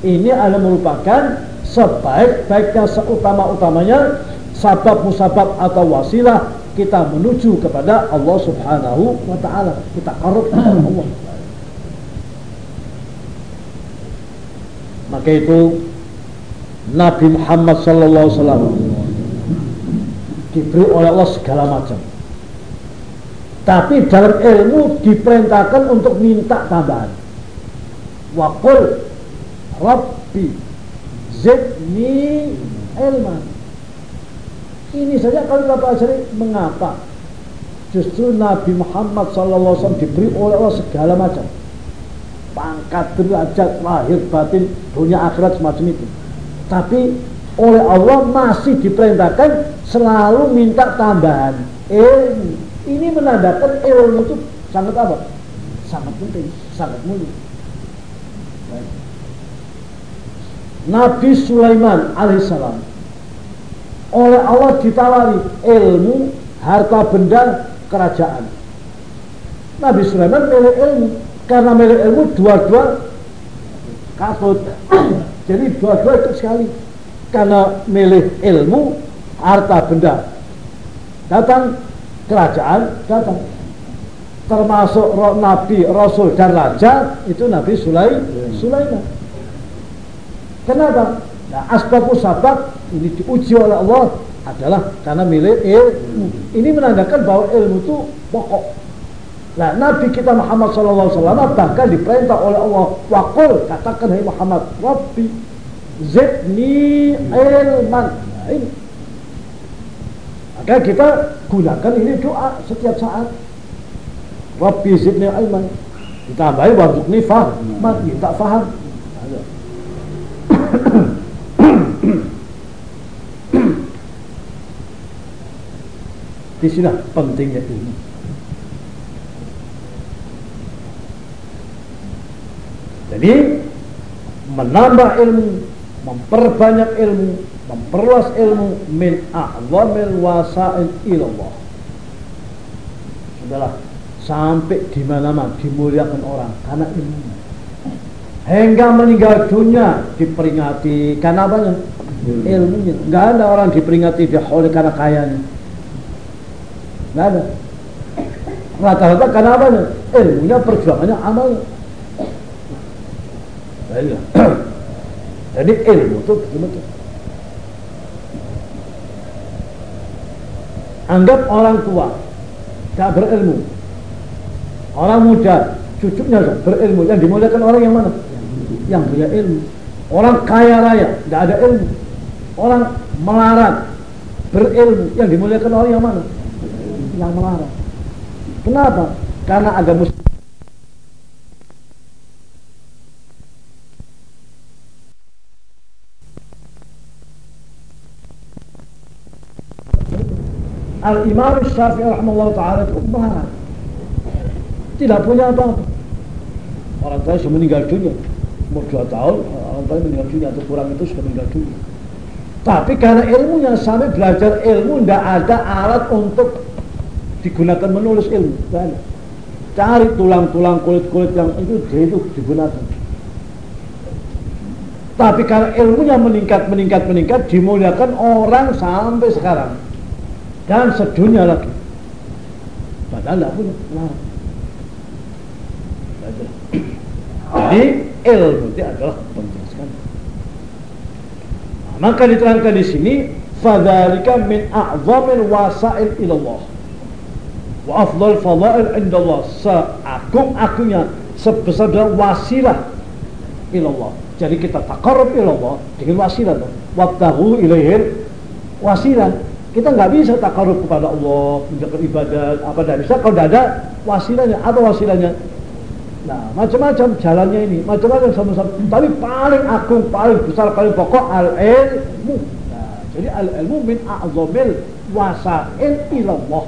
ini adalah merupakan sebaik-baiknya seutama-utamanya sabab musabab atau wasilah kita menuju kepada Allah Subhanahu wa taala. Kita karub kepada Allah. Maka itu Nabi Muhammad sallallahu alaihi wasallam diberi oleh Allah segala macam. Tapi dalam ilmu diperintahkan untuk minta tambahan. Waqul Rabbi zidni ilman ini saja kalau kita pelajari mengapa justru Nabi Muhammad SAW diberi oleh Allah segala macam pangkat derajat lahir batin dunia akhirat semacam itu tapi oleh Allah masih diperintahkan selalu minta tambahan. Ilmu. Ini menandakan ilmu itu sangat apa? sangat penting, sangat mulia. Nabi Sulaiman alaihissalam. Oleh Allah ditawari ilmu harta benda kerajaan. Nabi Sulaiman milih ilmu. Karena milih ilmu dua-dua katut jadi dua-dua itu sekali karena milih ilmu harta benda datang kerajaan datang termasuk nabi, rasul dan raja itu Nabi Sulai, Sulaiman. Kenapa? Nah, asbab sabab ini diuji oleh Allah adalah karena milik ilmu. Ini menandakan bahwa ilmu itu pokok. Nah, Nabi kita Muhammad SAW bahkan diperintah oleh Allah, wakul katakan hai Muhammad, Rabbi zidni ilman. Ini. Maka kita gunakan ini doa setiap saat. Rabbi zidni ilman. Ditambahi warzuqni fahman, minta faham. Di sini pentingnya ilmu. Jadi menambah ilmu, memperbanyak ilmu, memperluas ilmu min a'zamil wasa'il ilallah. Sudahlah, sampai di mana-mana dimuliakan orang karena ilmu. Hingga meninggal dunia diperingati karena apa? Ilmunya. Enggak ada orang diperingati dia oleh karena kayanya. Nggak ada. Rata-rata karena apa? Ilmunya, perjuangannya, amalnya. Nah. Jadi ilmu itu betul-betul. Anggap orang tua tidak berilmu. Orang muda, cucunya berilmu. Yang dimuliakan orang yang mana? Yang punya ilmu. Orang kaya raya, tidak ada ilmu. Orang melarat, berilmu. Yang dimuliakan orang yang mana? yang melarang. Kenapa? Karena agama Al-Imam Syafi'i rahimahullah ta'ala itu melarang. Tidak punya apa-apa. Orang tua sudah meninggal dunia. Umur dua tahun, orang tua meninggal dunia atau kurang itu sudah meninggal dunia. Tapi karena ilmunya sampai belajar ilmu tidak ada alat untuk digunakan menulis ilmu banyak cari tulang-tulang kulit-kulit yang itu itu digunakan tapi karena ilmunya meningkat meningkat meningkat dimuliakan orang sampai sekarang dan sedunia lagi. Padahal tidak punya nah. jadi ilmu itu adalah penting sekali nah, maka diterangkan di sini fadzalika min a'zamil wasail ilallah. Wa afdal fadail indallah. Seagung-agungnya sebesar wasilah ilallah. Jadi kita takarub ilallah dengan wasilah. Wabtahu ilaihir wasilah kita nggak bisa takarub kepada Allah menjaga ibadah apa tidak bisa kalau tidak ada wasilahnya apa wasilahnya nah macam-macam jalannya ini macam-macam sama-sama tapi paling agung paling besar paling pokok al ilmu nah, jadi al ilmu min a'zamil wasail ilallah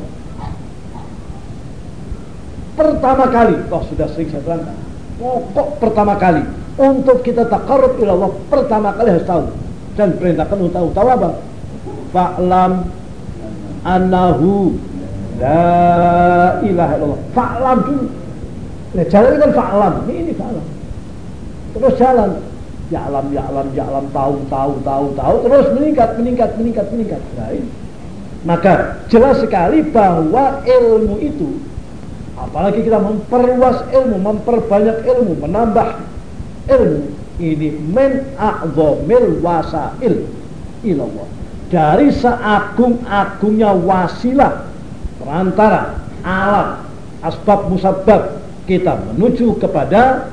pertama kali, toh sudah sering saya terangkan, pokok pertama kali untuk kita takarub ila Allah pertama kali harus tahu dan perintahkan untuk tahu. Tahu apa? Fa'lam annahu la ilaha illallah. Fa'lam dulu. Nah, jalan kan fa'lam. Ini, ini fa'lam. Terus jalan. Ya'lam, ya'lam, ya'lam, tahu, tahu, tahu, tahu. Terus meningkat, meningkat, meningkat, meningkat. Nah. Maka jelas sekali bahwa ilmu itu Apalagi kita memperluas ilmu, memperbanyak ilmu, menambah ilmu. Ini min a'zamil wasail ilallah. Dari seagung-agungnya wasilah perantara alat asbab musabab kita menuju kepada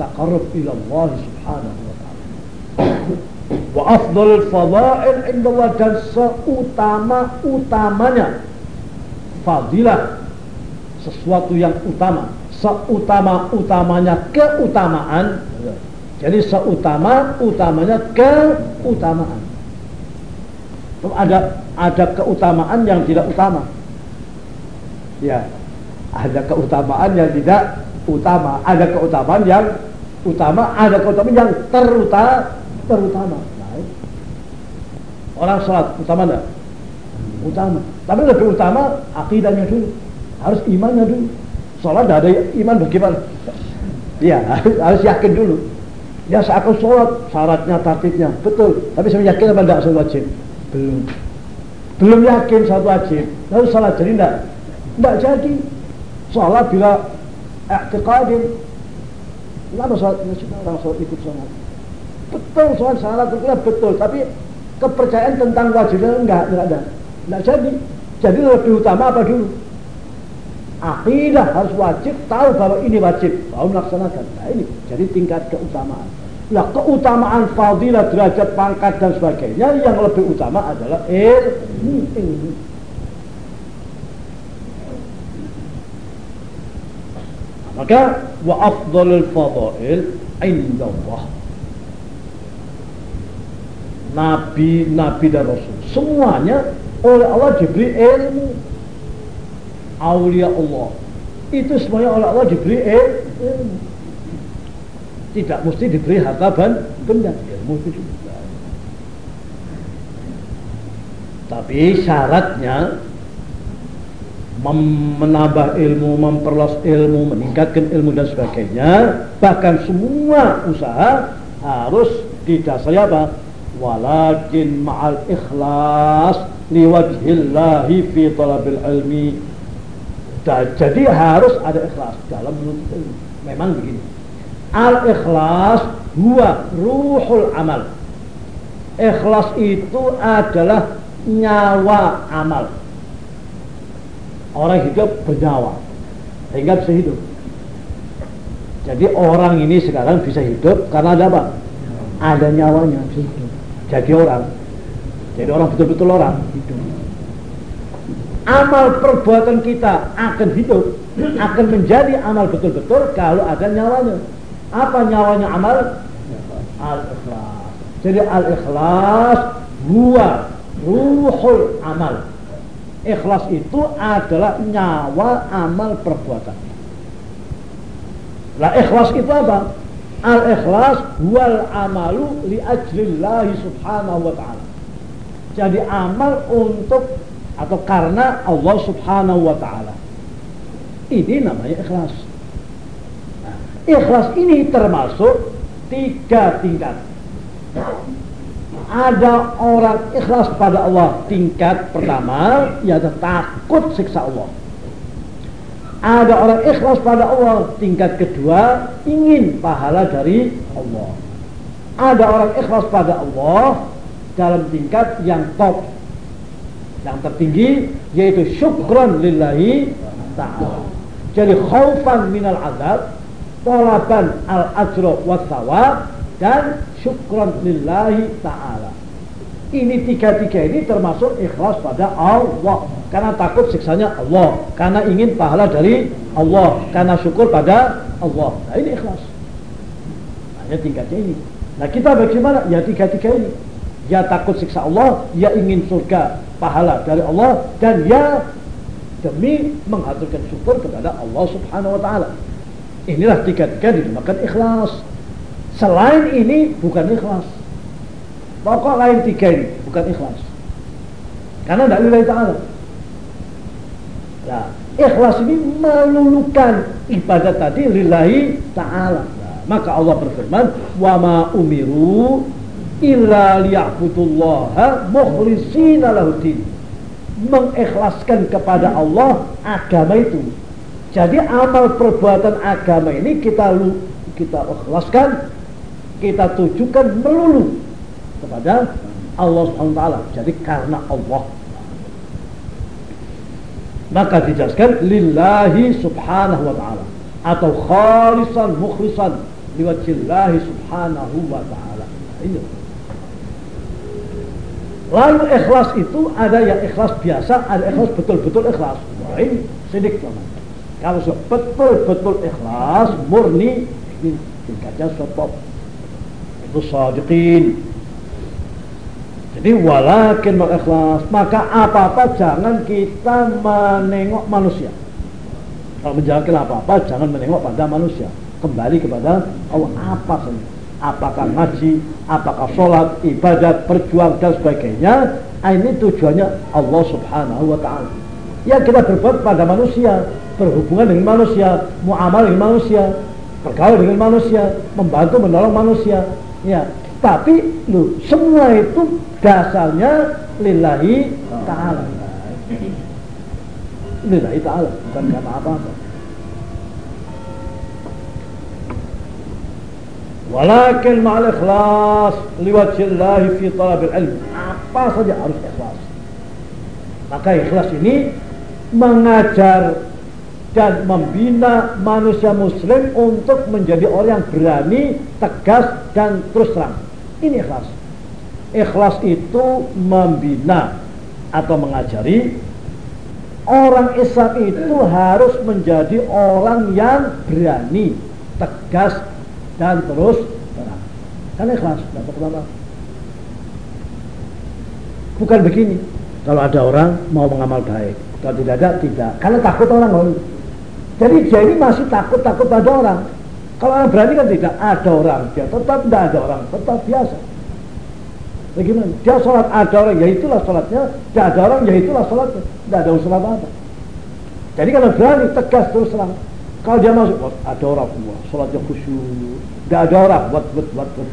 taqarrub ilallah subhanahu wa ta'ala. Wa afdal fadail indallah dan seutama-utamanya. Fadilah sesuatu yang utama seutama-utamanya keutamaan. Jadi seutama-utamanya keutamaan ada ada keutamaan yang tidak utama. Ya ada keutamaan yang tidak utama. Ada keutamaan yang utama ada keutamaan yang terutama terutama. Baik. orang sholat utama enggak? Utama. Tapi lebih utama akidahnya dulu. Harus imannya dulu. Sholat tidak ada iman bagaimana? Ya harus, yakin dulu. Ya saya akan sholat syaratnya tartibnya. Betul. Tapi saya yakin apa tidak sholat wajib belum. Belum yakin sholat wajib. Lalu sholat jadi tidak tidak jadi. Sholat bila i'tiqadin. Kenapa ya sudah orang sholat ikut sholat betul sholat salat itu betul. Tapi kepercayaan tentang wajibnya enggak enggak ada. Enggak jadi. Jadi lebih utama apa dulu? Akidah harus wajib tahu bahwa ini wajib. Baru melaksanakan. Nah ini jadi tingkat keutamaan Nah keutamaan fadilah derajat pangkat dan sebagainya yang lebih utama adalah ilmu ilmu Maka wa afdalul fadail indallah. Nabi, nabi dan rasul semuanya oleh Allah diberi ilmu. Aulia Allah itu semuanya oleh Allah diberi ilmu. Tidak mesti diberi harta benda ilmu itu juga. Tapi syaratnya menambah ilmu, memperluas ilmu, meningkatkan ilmu dan sebagainya. Bahkan semua usaha harus didasari apa? Walakin ma'al ikhlas liwajhillahi fi talabil ilmi. Jadi harus ada ikhlas dalam menuntut ilmu. Memang begini. Al ikhlas huwa ruhul amal. Ikhlas itu adalah nyawa amal. Orang hidup bernyawa sehingga bisa hidup. Jadi orang ini sekarang bisa hidup karena ada apa? ada nyawanya jadi orang jadi orang betul-betul orang. Hidup amal perbuatan kita akan hidup akan menjadi amal betul-betul kalau ada nyawanya apa nyawanya amal? al-ikhlas jadi al-ikhlas huwa ruhul amal Ikhlas itu adalah nyawa amal perbuatan. Lah ikhlas itu apa? Al ikhlas wal amalu li ajlillahi subhanahu wa ta'ala. Jadi amal untuk atau karena Allah subhanahu wa ta'ala. Ini namanya ikhlas. Ikhlas ini termasuk tiga tingkat. Ada orang ikhlas pada Allah tingkat pertama yaitu takut siksa Allah. Ada orang ikhlas pada Allah tingkat kedua ingin pahala dari Allah. Ada orang ikhlas pada Allah dalam tingkat yang top yang tertinggi yaitu syukran lillahi ta'ala. Jadi khaufan minal azab talaban al ajra wa thawab dan syukran lillahi ta'ala. Ini tiga-tiga ini termasuk ikhlas pada Allah. Karena takut siksanya Allah. Karena ingin pahala dari Allah. Karena syukur pada Allah. Nah ini ikhlas. Hanya tingkatnya ini. Nah kita bagaimana? Ya tiga-tiga ini. Ya takut siksa Allah ya ingin surga pahala dari Allah dan ya demi menghaturkan syukur kepada Allah subhanahu wa ta'ala inilah tiga-tiga dinamakan ikhlas Selain ini bukan ikhlas. Pokok lain tiga ini bukan ikhlas. Karena tidak lillahi ta'ala. Nah, ikhlas ini melulukan ibadat tadi lillahi ta'ala. Nah, maka Allah berfirman, "Wa ma umiru illa liya'budullaha mukhlishina lahuddin." Mengikhlaskan kepada Allah agama itu. Jadi amal perbuatan agama ini kita kita ikhlaskan kita tujukan melulu kepada Allah Subhanahu taala. Jadi karena Allah. Maka dijelaskan lillahi subhanahu wa ta'ala atau khalisan mukhlisan liwajhillahi subhanahu wa ta'ala. Ini. Lalu ikhlas itu ada yang ikhlas biasa, ada ikhlas betul-betul ikhlas. Wah ini teman. Kalau betul-betul ikhlas, murni, ini tingkatnya stop itu sadiqin. Jadi walakin ikhlas maka apa-apa jangan kita menengok manusia. Kalau menjalankan apa-apa jangan menengok pada manusia. Kembali kepada Allah apa saja. Apakah ngaji apakah sholat ibadat berjuang dan sebagainya ini tujuannya Allah subhanahu wa ta'ala. Ya kita berbuat pada manusia berhubungan dengan manusia, muamalah dengan manusia, bergaul dengan manusia, membantu menolong manusia. Ya, tapi lu semua itu dasarnya lillahi taala. Lillahi taala bukan karena apa-apa. Walakin ma'al ikhlas liwajillahi fi talabil ilmi. Apa saja harus ikhlas. Maka ikhlas ini mengajar dan membina manusia muslim untuk menjadi orang yang berani, tegas dan terus terang. Ini ikhlas. Ikhlas itu membina atau mengajari orang Islam itu harus menjadi orang yang berani, tegas dan terus terang. Karena ikhlas, dapat apa? Bukan begini. Kalau ada orang mau mengamal baik, kalau tidak ada tidak. Karena takut orang jadi dia ini masih takut-takut pada orang. Kalau orang berani kan tidak ada orang, dia tetap tidak ada orang, tetap biasa. Bagaimana? Dia sholat ada orang, ya itulah sholatnya. Tidak ada orang, ya itulah sholatnya. Tidak ada usul apa-apa. Jadi kalau berani tegas terus terang. Kalau dia masuk, ada orang semua, sholatnya khusyuk. Tidak ada orang, buat buat buat. buat.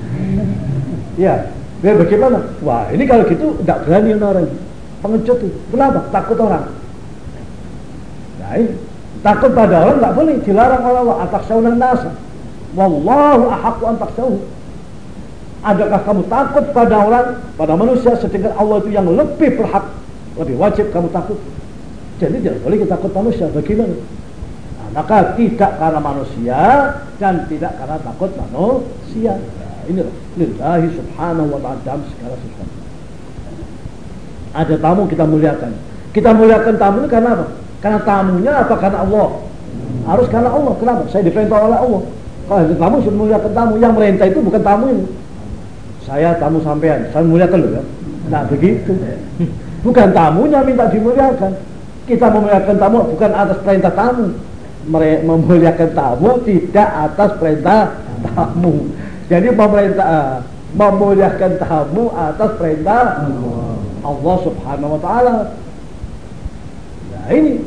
Ya, biar bagaimana? Wah, ini kalau gitu tidak berani orang. Pengecut itu. Kenapa? Takut orang. Nah ini Takut pada orang nggak boleh, dilarang oleh Allah. Ataksawna nasa. Wallahu ahakku antaksawhu. Adakah kamu takut pada orang, pada manusia sedangkan Allah itu yang lebih berhak, lebih wajib kamu takut. Jadi tidak boleh kita takut manusia. Bagaimana? Nah, maka tidak karena manusia dan tidak karena takut manusia. Nah, ini lillahi subhanahu wa ta'ala dalam segala sesuatu. Ada tamu kita muliakan. Kita muliakan tamu ini karena apa? Karena tamunya apa? Karena Allah. Harus karena Allah. Kenapa? Saya diperintah oleh Allah. Kalau tamu sudah muliakan tamu. Yang merintah itu bukan tamu ini. Saya tamu sampean. Saya muliakan loh ya. Nah begitu. Bukan tamunya minta dimuliakan. Kita memuliakan tamu bukan atas perintah tamu. Memuliakan tamu tidak atas perintah tamu. Jadi pemerintah uh, memuliakan tamu atas perintah Allah Subhanahu wa taala. Nah ini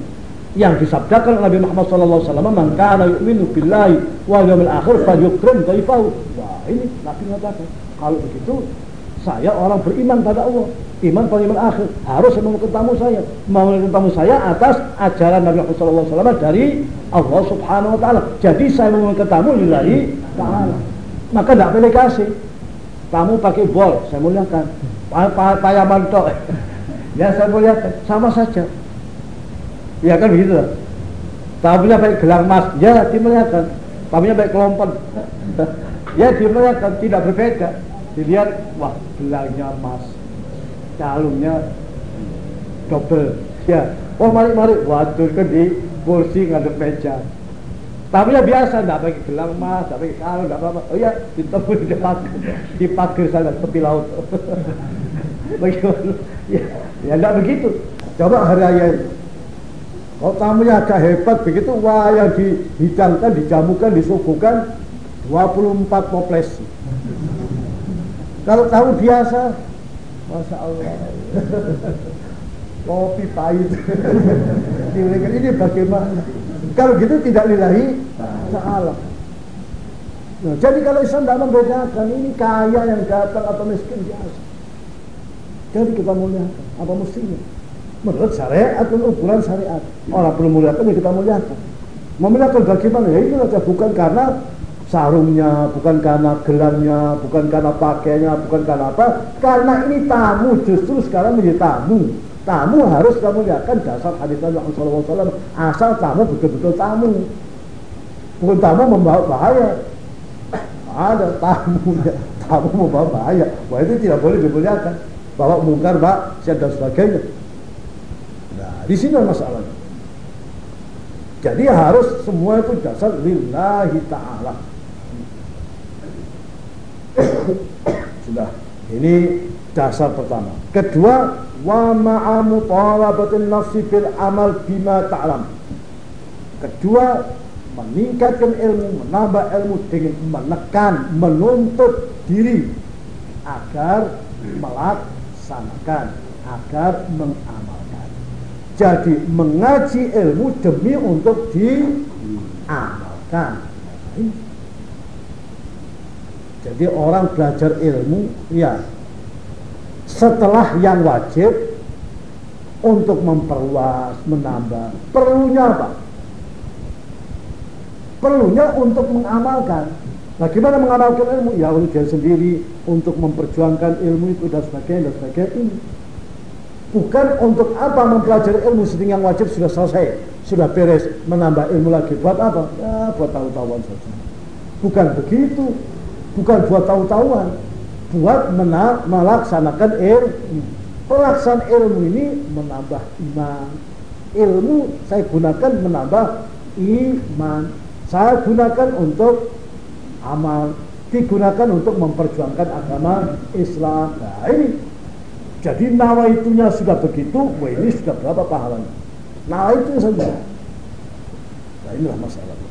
yang disabdakan Nabi Muhammad SAW man kana yu'minu billahi wa yawmil akhir falyukrim dhaifahu wah ini Nabi mengatakan kalau begitu saya orang beriman pada Allah iman pada iman akhir harus memenuhi tamu saya. Memenuhi tamu saya atas ajaran Nabi Muhammad SAW dari Allah Subhanahu Wa Taala. Jadi saya memenuhi tamu lillahi ta'ala. Maka tidak boleh kasih tamu pakai bol saya muliakan. Payah mantok ya saya muliakan. Sama saja Ya kan begitu. Tamunya baik gelang emas, ya dimuliakan. Tamunya baik kelompok, ya dimuliakan. Tidak berbeda. Dilihat, wah gelangnya emas, calungnya double. Ya, oh mari mari, waduh kan di kursi ngadep meja. Tamunya biasa, tidak pakai gelang emas, tidak pakai kalung, tidak apa-apa. Oh ya, ditemu di pagar, di pagar sana tepi laut. Bagaimana? Ya, ya tidak begitu. Coba hari raya kalau tamunya agak hebat begitu, wah yang dihidangkan, dijamukan, disuguhkan 24 toples. Kalau tamu biasa, Masya Allah. Kopi pahit. ini bagaimana? Kalau gitu tidak lillahi ta'ala. Nah, jadi kalau Islam tidak membedakan ini kaya yang datang atau miskin biasa. Jadi kita muliakan apa mestinya menurut syariat atau ukuran syariat. Orang belum muliakan ya kita muliakan. Memuliakan bagaimana? Ya itu saja bukan karena sarungnya, bukan karena gelangnya, bukan karena pakainya, bukan karena apa. Karena ini tamu, justru sekarang menjadi tamu. Tamu harus kamu lihatkan dasar hadis Nabi SAW. Asal tamu betul-betul tamu. Bukan tamu membawa bahaya. Ada tamu, tamu membawa bahaya. Wah itu tidak boleh dimuliakan. Bawa mungkar, mbak, dan sebagainya. Di sini masalahnya. Jadi harus semua itu dasar lillahi ta'ala. Sudah. Ini dasar pertama. Kedua, wa ma'amu talabatin nafsi bil amal bima ta'lam. Kedua, meningkatkan ilmu, menambah ilmu dengan menekan, menuntut diri agar melaksanakan, agar mengamalkan. Jadi mengaji ilmu demi untuk diamalkan. Jadi orang belajar ilmu ya setelah yang wajib untuk memperluas, menambah. Perlunya apa? Perlunya untuk mengamalkan. Bagaimana mengamalkan ilmu? Ya ujian sendiri untuk memperjuangkan ilmu itu dan sebagainya dan sebagainya ini. Bukan untuk apa mempelajari ilmu sedang yang wajib sudah selesai, sudah beres, menambah ilmu lagi. Buat apa? Ya buat tahu-tahuan saja. Bukan begitu. Bukan buat tahu-tahuan. Buat melaksanakan ilmu. Pelaksanaan ilmu ini menambah iman. Ilmu saya gunakan menambah iman. Saya gunakan untuk amal. Digunakan untuk memperjuangkan agama Islam. Nah ini. Jadi nawaitunya sudah begitu, wah ini sudah berapa pahalanya? Nah itu saja. Nah inilah masalahnya.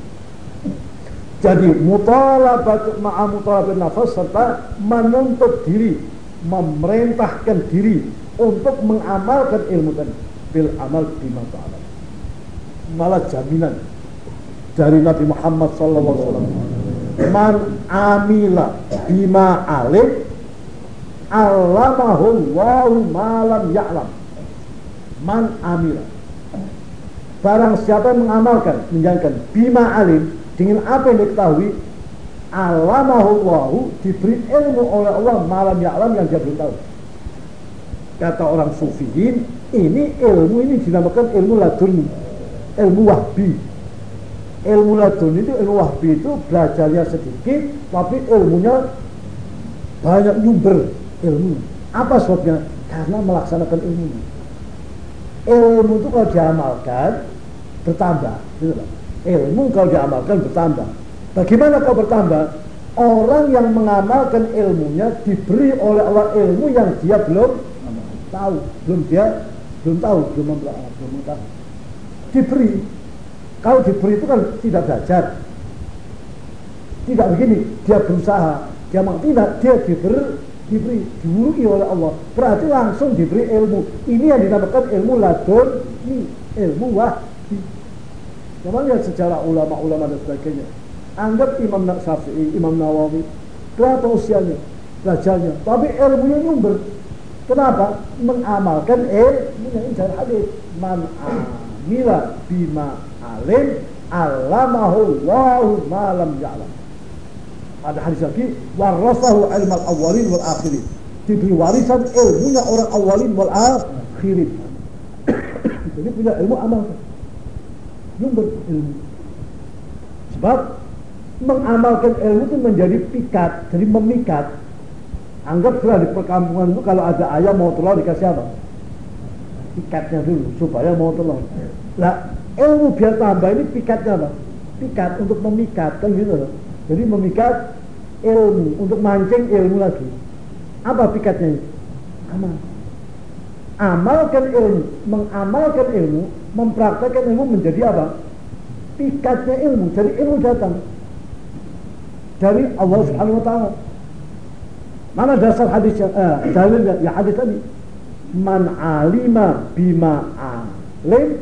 Jadi mutalabat ma'a mutalabat nafas serta menuntut diri, memerintahkan diri untuk mengamalkan ilmu tadi bil amal bima ta'ala. Malah jaminan dari Nabi Muhammad wasallam. Man amila bima alim allamahu Allahu malam ya'lam. Man amila. Barang siapa yang mengamalkan, menjalankan bima alim dengan apa yang diketahui alamahullahu diberi ilmu oleh Allah malam ya'lam yang dia belum tahu kata orang sufiin ini ilmu ini dinamakan ilmu ladun ilmu wahbi ilmu ladun itu ilmu wahbi itu belajarnya sedikit tapi ilmunya banyak nyumber ilmu apa sebabnya karena melaksanakan ilmu ilmu itu kalau diamalkan bertambah gitu loh ilmu kalau diamalkan bertambah. Bagaimana kau bertambah? Orang yang mengamalkan ilmunya diberi oleh Allah ilmu yang dia belum tahu, belum dia belum tahu, belum belum tahu. Diberi. Kalau diberi itu kan tidak belajar. Tidak begini, dia berusaha, dia tidak, dia diberi diberi diburuki oleh Allah berarti langsung diberi ilmu ini yang dinamakan ilmu ladun ini ilmu wahdi Namanya sejarah ulama-ulama dan sebagainya. Anggap Imam Syafi'i, Imam Nawawi, berapa usianya, belajarnya, tapi ilmunya nyumber. Kenapa? Mengamalkan ilmunya ini dari hadis. Man amila bima alim alamahu Allahu malam ya'lam. Ada hadis lagi, warasahu ilmal awalin wal akhirin. Diberi warisan ilmunya orang awalin wal akhirin. Jadi punya ilmu amalkan nyumber ilmu. Sebab mengamalkan ilmu itu menjadi pikat, jadi memikat. Anggap sudah di perkampungan itu kalau ada ayam mau telur dikasih apa? Pikatnya dulu supaya mau telur. Lah ilmu biar tambah ini pikatnya apa? Pikat untuk memikat kan gitu loh. Jadi memikat ilmu untuk mancing ilmu lagi. Apa pikatnya? Amal. Amalkan ilmu, mengamalkan ilmu mempraktekkan ilmu menjadi apa? Pikatnya ilmu, jadi ilmu datang dari Allah Subhanahu wa taala. Mana dasar hadis yang eh, dalil ya hadis tadi? Man alima bima alim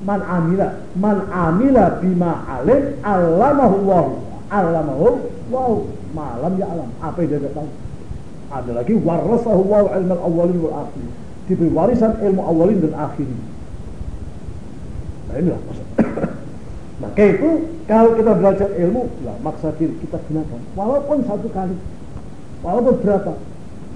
man amila man amila bima alim allamahu Allah allamahu wow malam ya alam apa yang dia tahu ada lagi warasahu Allah ilmu awalin wal akhirin diberi warisan ilmu awalin dan akhirin Nah inilah Maka itu kalau kita belajar ilmu, lah maksa diri kita gunakan. Walaupun satu kali, walaupun berapa.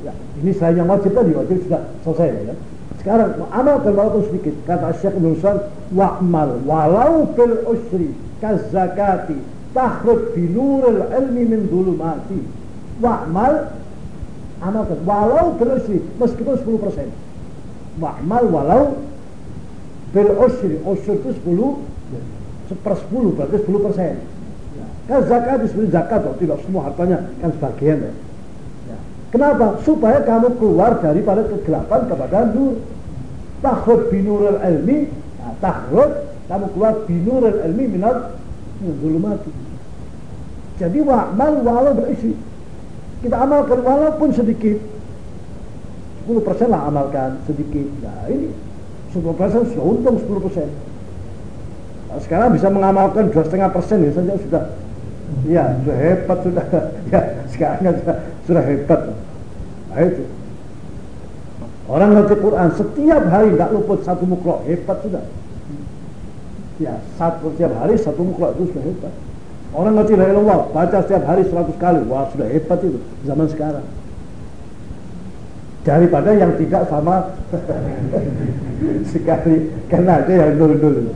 Ya, ini saya yang wajib tadi, wajib sudah selesai ya. Sekarang amalkan walaupun sedikit. Kata Syekh Nusan, wa'mal walau bil usri kazakati tahrud binuril ilmi min dulumati. Wa'mal amalkan walau bil usri meskipun 10%. Wa'mal walau bil usri itu 10 seper 10 berarti 10 persen kan zakat itu zakat loh tidak semua hartanya kan sebagian ya. ya. kenapa supaya kamu keluar daripada kegelapan kepada nur takhud binurul ilmi nah, takhud kamu keluar binurul ilmi minat mati jadi wa'mal walau berisi kita amalkan walaupun sedikit 10% lah amalkan sedikit nah ini 10 persen sudah untung 10 persen. Nah, sekarang bisa mengamalkan dua setengah persen ya saja sudah, ya sudah hebat sudah, ya sekarang sudah, sudah hebat. Nah itu. Orang ngerti Quran setiap hari nggak luput satu mukro hebat sudah. Ya satu setiap hari satu mukro itu sudah hebat. Orang ngerti la ilallah, baca setiap hari 100 kali. Wah, sudah hebat itu zaman sekarang. Daripada yang tidak sama sekali. Karena ada yang dulu-dulu.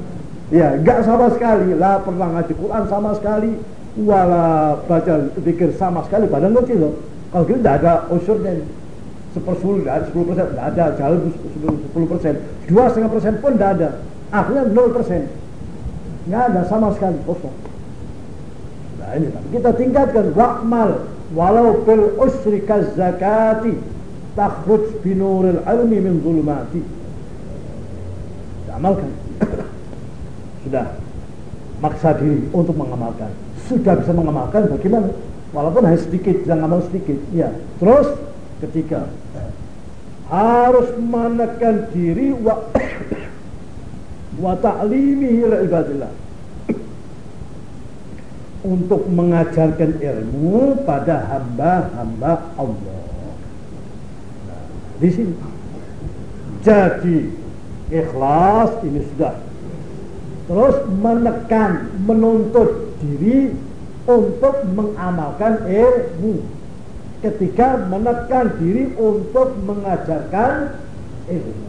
Ya, enggak sama sekali. Lah pernah ngaji Quran sama sekali. Wala baca pikir sama sekali. Padahal ngerti loh. Kalau gitu tidak ada usurnya. Sepersepuluh, tidak ada, sepuluh persen, tidak ada. Jalan sepuluh persen. Dua setengah persen pun tidak ada. Akhirnya nol persen. Nggak ada sama sekali, kosong. Nah ini kita tingkatkan wa'mal walau bil usri zakati takhruj binuril ilmi min zulumati. Amalkan. Sudah maksa diri untuk mengamalkan. Sudah bisa mengamalkan bagaimana? Walaupun hanya sedikit, jangan amal sedikit. Ya. Terus ketiga harus menekan diri wa wa ta'limihi ibadillah untuk mengajarkan ilmu pada hamba-hamba Allah. Di sini. Jadi ikhlas ini sudah. Terus menekan, menuntut diri untuk mengamalkan ilmu. Ketika menekan diri untuk mengajarkan ilmu.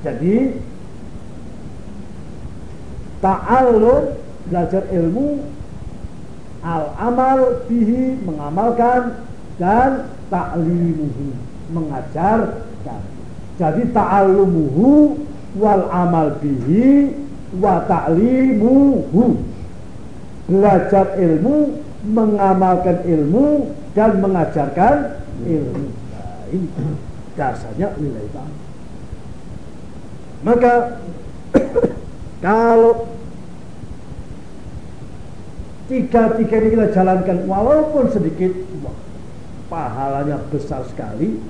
Jadi ta'allum belajar ilmu al-amal bihi mengamalkan dan ta'limuhu mengajarkan jadi ta'allumuhu wal amal bihi wa ta'limuhu. Belajar ilmu mengamalkan ilmu dan mengajarkan ilmu. Nah, ini dasarnya nilai bang maka kalau tiga-tiga ini kita jalankan. Walaupun sedikit pahalanya besar sekali.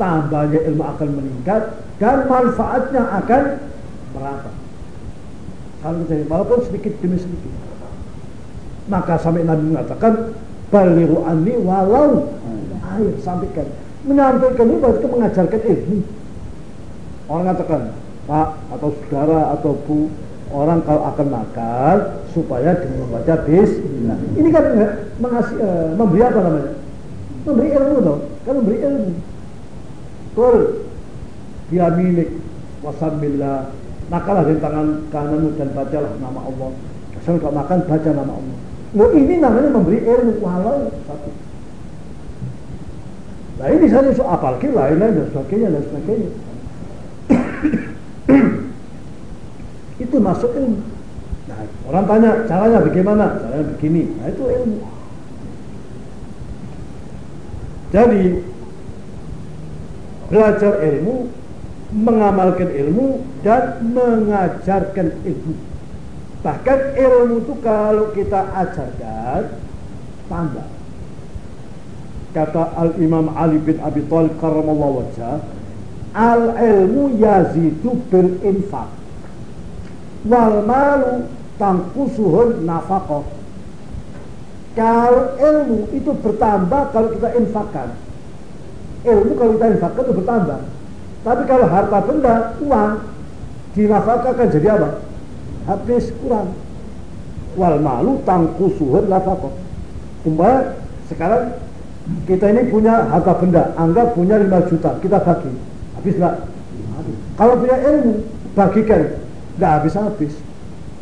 Tambahnya ilmu akan meningkat dan manfaatnya akan merata. Kalau walaupun sedikit demi sedikit. Maka sampai Nabi mengatakan baliru anni walau air sampaikan. Menyampaikan ini berarti mengajarkan ilmu. Orang katakan pak atau saudara atau bu orang kalau akan makan supaya dengan membaca bismillah. Ini kan mengasih, uh, memberi apa namanya? Memberi ilmu dong. Kan memberi ilmu. Kul dia milik wasamillah. Makalah di tangan kananmu dan bacalah nama Allah. Kalau makan baca nama Allah. Lo ini namanya memberi ilmu walau satu. Nah ini saya apalagi lain-lain dan sebagainya dan sebagainya. Itu masuk ilmu. Nah, orang tanya caranya bagaimana? Caranya begini. Nah, itu ilmu. Jadi belajar ilmu, mengamalkan ilmu dan mengajarkan ilmu. Bahkan ilmu itu kalau kita ajarkan tambah. Kata Al Imam Ali bin Abi Thalib karramallahu wajah, al ilmu yazidu bil infak wal malu tangkusuhun nafkah. Kalau ilmu itu bertambah kalau kita infakkan. Ilmu kalau kita infakkan itu bertambah. Tapi kalau harta benda, uang, dinafkahkan jadi apa? Habis kurang. Wal malu tangkusuhun nafkah. Umpamanya sekarang kita ini punya harta benda, anggap punya 5 juta, kita bagi. Habis enggak? Kalau punya ilmu, bagikan nggak habis-habis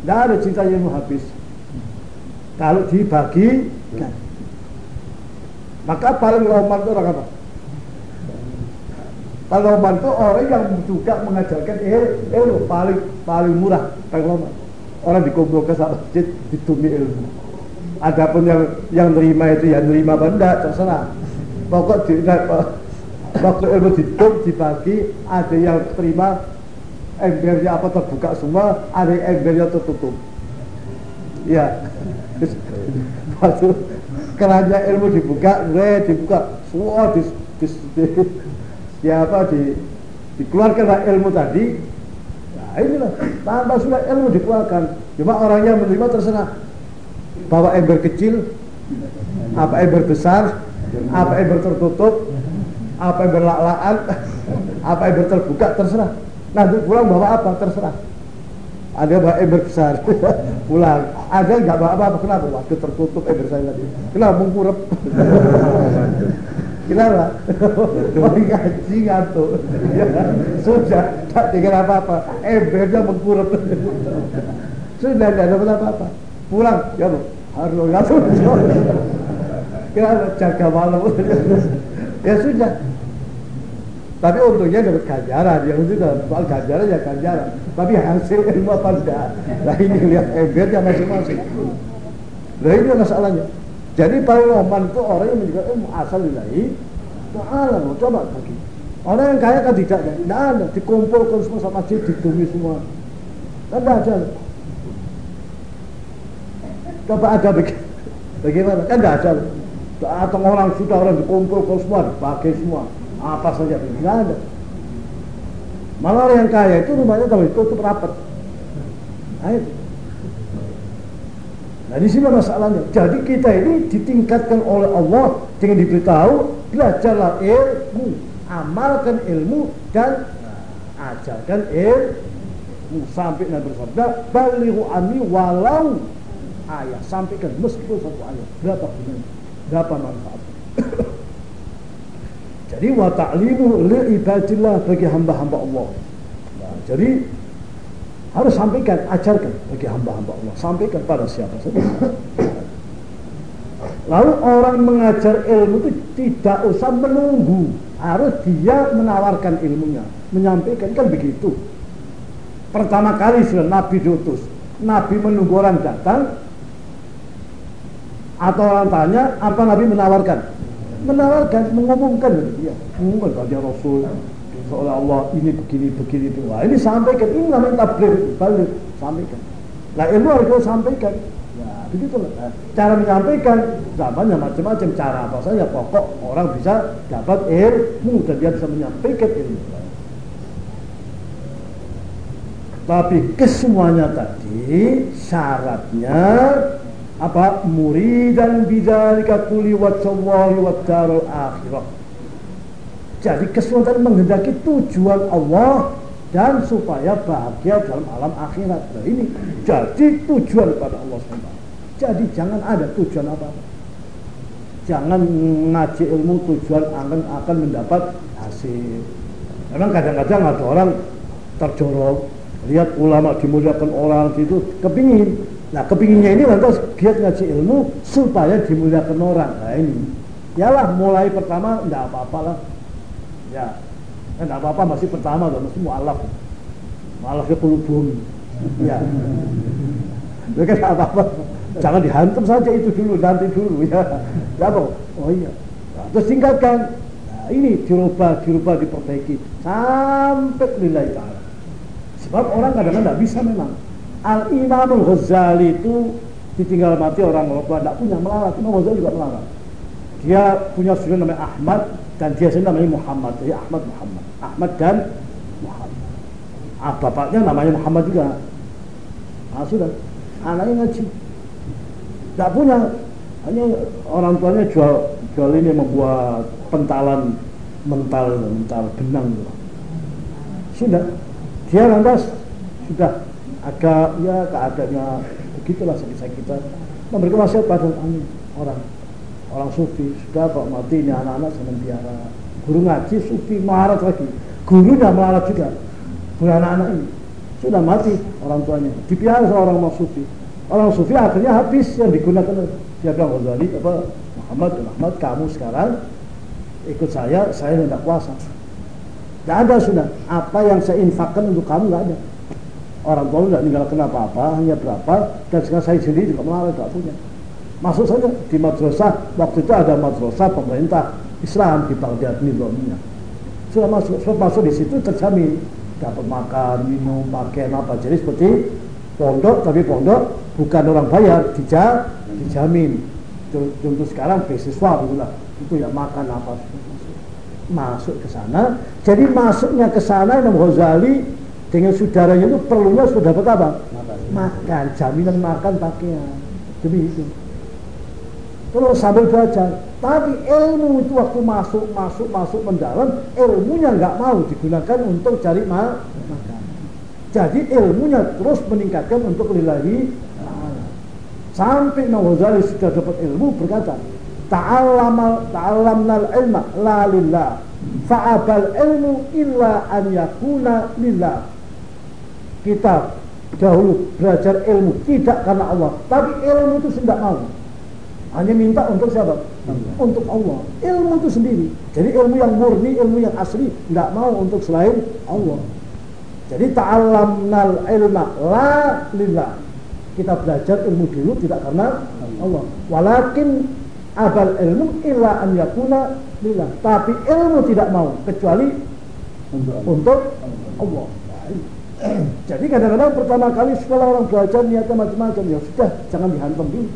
nggak ada cinta yang habis. Kalau dibagi kan. maka paling roman itu orang apa? Paling roman itu orang yang juga mengajarkan ilmu paling paling murah paling roman. Orang dikumpulkan sama masjid ditumi ilmu. Adapun yang yang nerima itu ya nerima benda terserah. Pokok di, waktu ilmu ditum dibagi ada yang terima embernya apa terbuka semua, ada embernya tertutup. Ya. Waktu keranjang ilmu dibuka, re dibuka, semua di, di, di, siapa di dikeluarkan ilmu tadi. Nah inilah tanpa sudah ilmu dikeluarkan. Cuma orangnya menerima terserah. Bawa ember kecil, apa ember besar, apa ember tertutup, apa ember lak-lakan, apa ember terbuka terserah. Nanti pulang bawa apa? Terserah. ada bawa ember besar. Pulang. Ada nggak bawa apa-apa. Kenapa? Waktu tertutup ember saya tadi kenapa? Mengkurep kenapa? Mau ngaji ngantuk. Ya, sudah. Tak tinggal apa-apa. Embernya mengkurep. Sudah tidak ada apa-apa. Pulang. Ya bu harus ngantuk kenapa? Jaga malam. Ya sudah tapi untungnya dapat ganjaran, yang itu dapat soal ganjaran ya ganjaran. Tapi hasil ilmu apa enggak? Nah ini lihat embernya masing-masing. Nah ini masalahnya. Jadi para roman itu orang yang menjaga ilmu asal ilahi Ta'ala coba bagi. Orang yang kaya kan tidak tidak ada. Dikumpulkan semua sama masjid, ditumis semua. Kan tidak ada. Coba ada bagaimana? Kan tidak ada. Atau orang sudah orang dikumpulkan semua, dipakai semua apa saja nggak ada. Malah orang yang kaya itu rumahnya itu tutup rapat. Nah, nah di sini masalahnya. Jadi kita ini ditingkatkan oleh Allah dengan diberitahu belajarlah ilmu amalkan ilmu dan ajarkan ilmu. Sampai Nabi bersabda balihu ani walau ayat sampaikan meskipun satu ayat. Berapa gunanya? Berapa manfaatnya Jadi wa ta'limu li ibadillah bagi hamba-hamba Allah. Nah, jadi harus sampaikan, ajarkan bagi hamba-hamba Allah. Sampaikan pada siapa saja. Lalu orang mengajar ilmu itu tidak usah menunggu, harus dia menawarkan ilmunya, menyampaikan kan begitu. Pertama kali sudah Nabi diutus, Nabi menunggu orang datang, atau orang tanya, apa Nabi menawarkan? Menawarkan, mengumumkan ya, mengumumkan dia Rasul seolah Allah ini begini begini itu. Wah, ini sampaikan, ini namanya tabligh, balik sampaikan. Nah ilmu harus sampaikan. Ya, begitulah. Nah, cara menyampaikan zamannya macam-macam cara apa saja pokok orang bisa dapat ilmu dan dia bisa menyampaikan ilmu. Tapi kesemuanya tadi syaratnya apa muridan bidzalika kulli wajhallahi wad darul akhirah. Jadi keseluruhan menghendaki tujuan Allah dan supaya bahagia dalam alam akhirat. Nah ini jadi tujuan pada Allah SWT. Jadi jangan ada tujuan apa-apa. Jangan ngaji ilmu tujuan akan akan mendapat hasil. Memang kadang-kadang ada orang terjorok lihat ulama dimuliakan orang gitu kepingin Nah kepinginnya ini lantas giat ngaji ilmu supaya dimuliakan orang. Nah ini, yalah mulai pertama tidak apa-apa lah. Ya, tidak kan apa-apa masih pertama loh, masih mualaf. Mualaf ya kulubun. Ya, itu kan apa-apa. Jangan dihantam saja itu dulu, nanti dulu ya. Ya? Oh iya. Nah, terus tingkatkan. Nah, ini dirubah, dirubah, diperbaiki sampai nilai ta'ala. Sebab orang kadang-kadang tidak bisa memang Al Imamul Ghazali itu ditinggal mati orang tua tidak punya melarat. Imam Ghazali juga melarat. Dia punya saudara namanya Ahmad dan dia sendiri namanya Muhammad. Jadi Ahmad Muhammad. Ahmad dan Muhammad. Ah, bapaknya namanya Muhammad juga. Ah sudah, anaknya ngaji. Tidak punya, hanya orang tuanya jual jual ini membuat pentalan mental mental benang Sudah, dia lantas sudah agak ya keadaannya begitulah sakit-sakitan memberikan wasiat pada orang. Orang sufi sudah kok mati ini anak-anak biara. Guru ngaji sufi melarat lagi. Gurunya melarat juga. Guru anak-anak ini. Sudah mati orang tuanya. Dipiara seorang orang sufi. Orang sufi akhirnya habis yang digunakan. Dia bilang Ghazali apa Muhammad dan Ahmad kamu sekarang ikut saya saya tidak puasa tidak ada sudah. Apa yang saya infakkan untuk kamu nggak ada orang tua tidak tinggalkan apa-apa hanya berapa dan sekarang saya sendiri juga melarat tidak punya. Masuk saja di madrasah waktu itu ada madrasah pemerintah Islam di Baghdad Nizamiya sudah masuk sudah masuk di situ terjamin. Dapat makan minum pakaian apa jadi seperti pondok tapi pondok bukan orang bayar dija, dijamin. Contoh sekarang beasiswa begitulah. Itu ya makan apa masuk ke sana. Jadi masuknya ke sana Imam Ghazali dengan saudaranya itu perlunya sudah dapat apa? Makan, jaminan makan pakaian. Demi itu. Kalau sambil belajar, tapi ilmu itu waktu masuk, masuk, masuk mendalam, ilmunya nggak mau digunakan untuk cari ma makan. Jadi ilmunya terus meningkatkan untuk lillahi Sampai Imam Ghazali sudah dapat ilmu berkata, ta'allamal ta'allamnal ilma la lillah fa'abal ilmu illa an yakuna lillah. Kita dahulu belajar ilmu tidak karena Allah, tapi ilmu itu tidak mau. Hanya minta untuk siapa? Allah. Untuk Allah. Ilmu itu sendiri. Jadi ilmu yang murni, ilmu yang asli, tidak mau untuk selain Allah. Jadi ta'allamnal ilma la lillah kita belajar ilmu dulu tidak karena Allah. Walakin abal ilmu illa an yakuna lillah. Tapi ilmu tidak mau kecuali untuk, untuk Allah. Jadi kadang-kadang pertama kali setelah orang belajar niatnya macam-macam ya sudah jangan dihantam dulu.